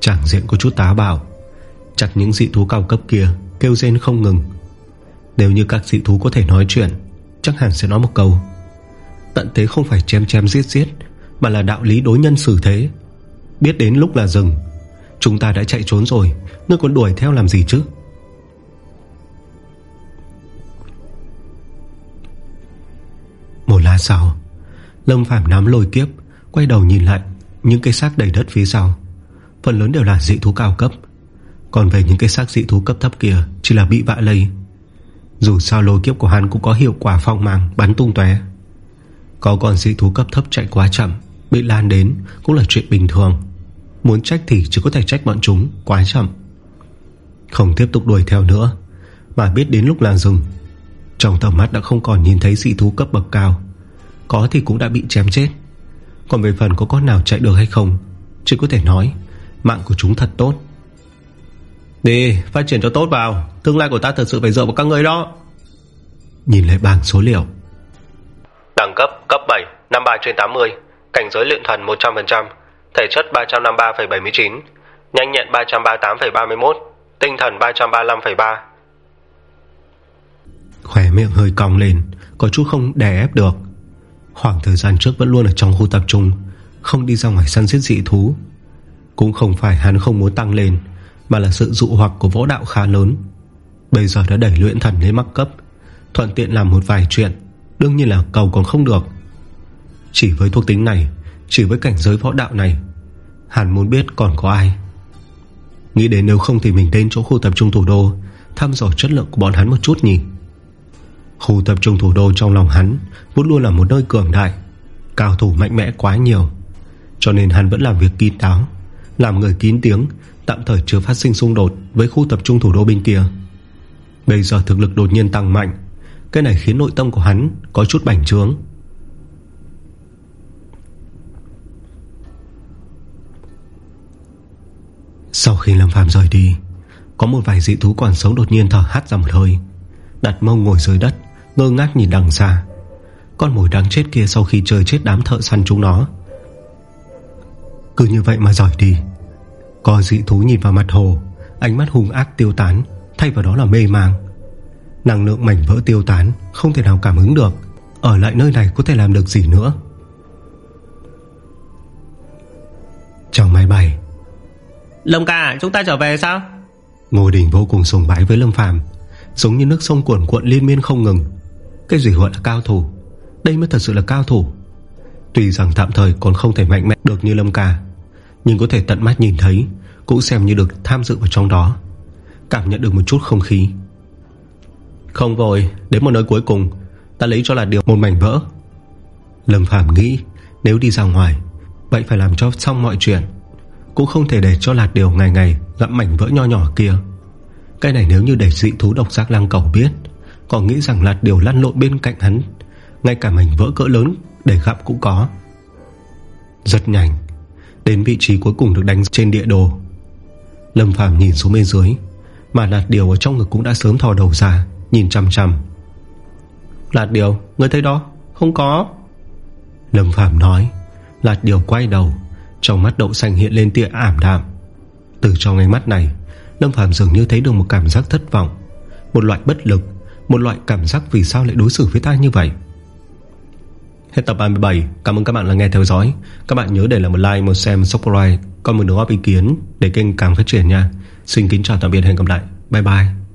[SPEAKER 1] Chẳng diện có chút tá bảo, Chặt những dị thú cao cấp kia, Kêu rên không ngừng. Nếu như các dị thú có thể nói chuyện, Chắc hẳn sẽ nói một câu. Tận thế không phải chém chém giết giết, Mà là đạo lý đối nhân xử thế. Biết đến lúc là dừng, Chúng ta đã chạy trốn rồi, Ngươi còn đuổi theo làm gì chứ? Một lát sau Lâm Phạm nắm lôi kiếp, Quay đầu nhìn lại Những cây xác đầy đất phía sau. Phần lớn đều là dị thú cao cấp. Còn về những cây xác dị thú cấp thấp kia, Chỉ là bị vạ lây. Dù sao lôi kiếp của hắn cũng có hiệu quả phong mang, Bắn tung tóe. Có con dị thú cấp thấp chạy quá chậm, Bị lan đến cũng là chuyện bình thường. Muốn trách thì chỉ có thể trách bọn chúng, Quá chậm. Không tiếp tục đuổi theo nữa, Mà biết đến lúc là dừng. Trong tầm mắt đã không còn nhìn thấy dị thú cấp bậc cao. Có thì cũng đã bị chém chết. Còn về phần có con nào chạy được hay không Chỉ có thể nói Mạng của chúng thật tốt.
[SPEAKER 2] Đi phát triển cho tốt vào. Tương lai của ta thật sự phải dựa vào các người đó.
[SPEAKER 1] Nhìn lại bảng số liệu.
[SPEAKER 2] Đẳng cấp cấp 7 53 trên 80 Cảnh giới luyện thần 100% Thể chất 353,79 Nhanh nhẹn 338,31 Tinh thần 335,3
[SPEAKER 1] Khỏe miệng hơi cong lên Có chút không đè ép được Khoảng thời gian trước vẫn luôn ở trong khu tập trung, Không đi ra ngoài săn giết dị thú. Cũng không phải hắn không muốn tăng lên, Mà là sự dụ hoặc của võ đạo khá lớn. Bây giờ đã đẩy luyện thần lên mắc cấp, Thuận tiện làm một vài chuyện, Đương nhiên là cầu còn không được. Chỉ với thuộc tính này, Chỉ với cảnh giới võ đạo này, Hắn muốn biết còn có ai. Nghĩ đến nếu không thì mình đến chỗ khu tập trung thủ đô, Thăm dò chất lượng của bọn hắn một chút nhỉ. Khu tập trung thủ đô trong lòng hắn Vốn luôn là một nơi cường đại, Cao thủ mạnh mẽ quá nhiều. Cho nên hắn vẫn làm việc kín đáo, Làm người kín tiếng, Tạm thời chưa phát sinh xung đột Với khu tập trung thủ đô bên kia. Bây giờ thực lực đột nhiên tăng mạnh, Cái này khiến nội tâm của hắn Có chút bảnh trướng. Sau khi Lâm Phàm rời đi, Có một vài dị thú còn sống đột nhiên thở hắt ra một hơi, Đặt mông ngồi dưới đất. Ngơ ngác nhìn đằng xa. Con mồi đáng chết kia sau khi chơi chết đám thợ săn chúng nó. Cứ như vậy mà rời đi. Có dị thú nhìn vào mặt hồ Ánh mắt hung ác tiêu tán Thay vào đó là mê mang. Năng lượng mảnh vỡ tiêu tán Không thể nào cảm ứng được. Ở lại nơi này có thể làm được gì nữa? Trong máy bay.
[SPEAKER 2] Lâm ca chúng ta trở về sao?
[SPEAKER 1] Ngô Đình vô cùng sùng bái với Lâm Phàm Giống như nước sông cuộn cuộn liên miên không ngừng cái gì gọi là cao thủ? Đây mới thật sự là cao thủ. Tuy rằng tạm thời còn không thể mạnh mẽ được như Lâm ca, Nhưng có thể tận mắt nhìn thấy, Cũng xem như được tham dự vào trong đó. Cảm nhận được một chút không khí. Không vội, Đến một nơi cuối cùng, Ta lấy cho là điều một mảnh vỡ. Lâm Phàm nghĩ, Nếu đi ra ngoài, Vậy phải làm cho xong mọi chuyện. Cũng không thể để cho lạt điều ngày ngày Gặm mảnh vỡ nho nhỏ kia. Cái này nếu như để dị thú độc giác lang cầu biết còn nghĩ rằng lạt điều lăn lộn bên cạnh hắn Ngay cả mảnh vỡ cỡ lớn Để gặp cũng có. Rất nhanh Đến vị trí cuối cùng được đánh trên địa đồ. Lâm Phàm nhìn xuống bên dưới Mà lạt điều ở trong ngực cũng đã sớm thò đầu ra Nhìn chăm chăm Lạt điều, người thấy đó? Không có. Lâm Phàm nói. Lạt điều quay đầu Trong mắt đậu xanh hiện lên tia ảm đạm. Từ trong ánh mắt này Lâm Phàm dường như thấy được một cảm giác thất vọng Một loại bất lực một loại cảm giác vì sao lại đối xử với ta như vậy? Hết tập 37 Cảm ơn các bạn đã nghe theo dõi. Các bạn nhớ để lại một like, một share, một subscribe Còn một đóng góp ý kiến để kênh càng phát triển nha. Xin kính chào tạm biệt hẹn gặp lại. Bye bye.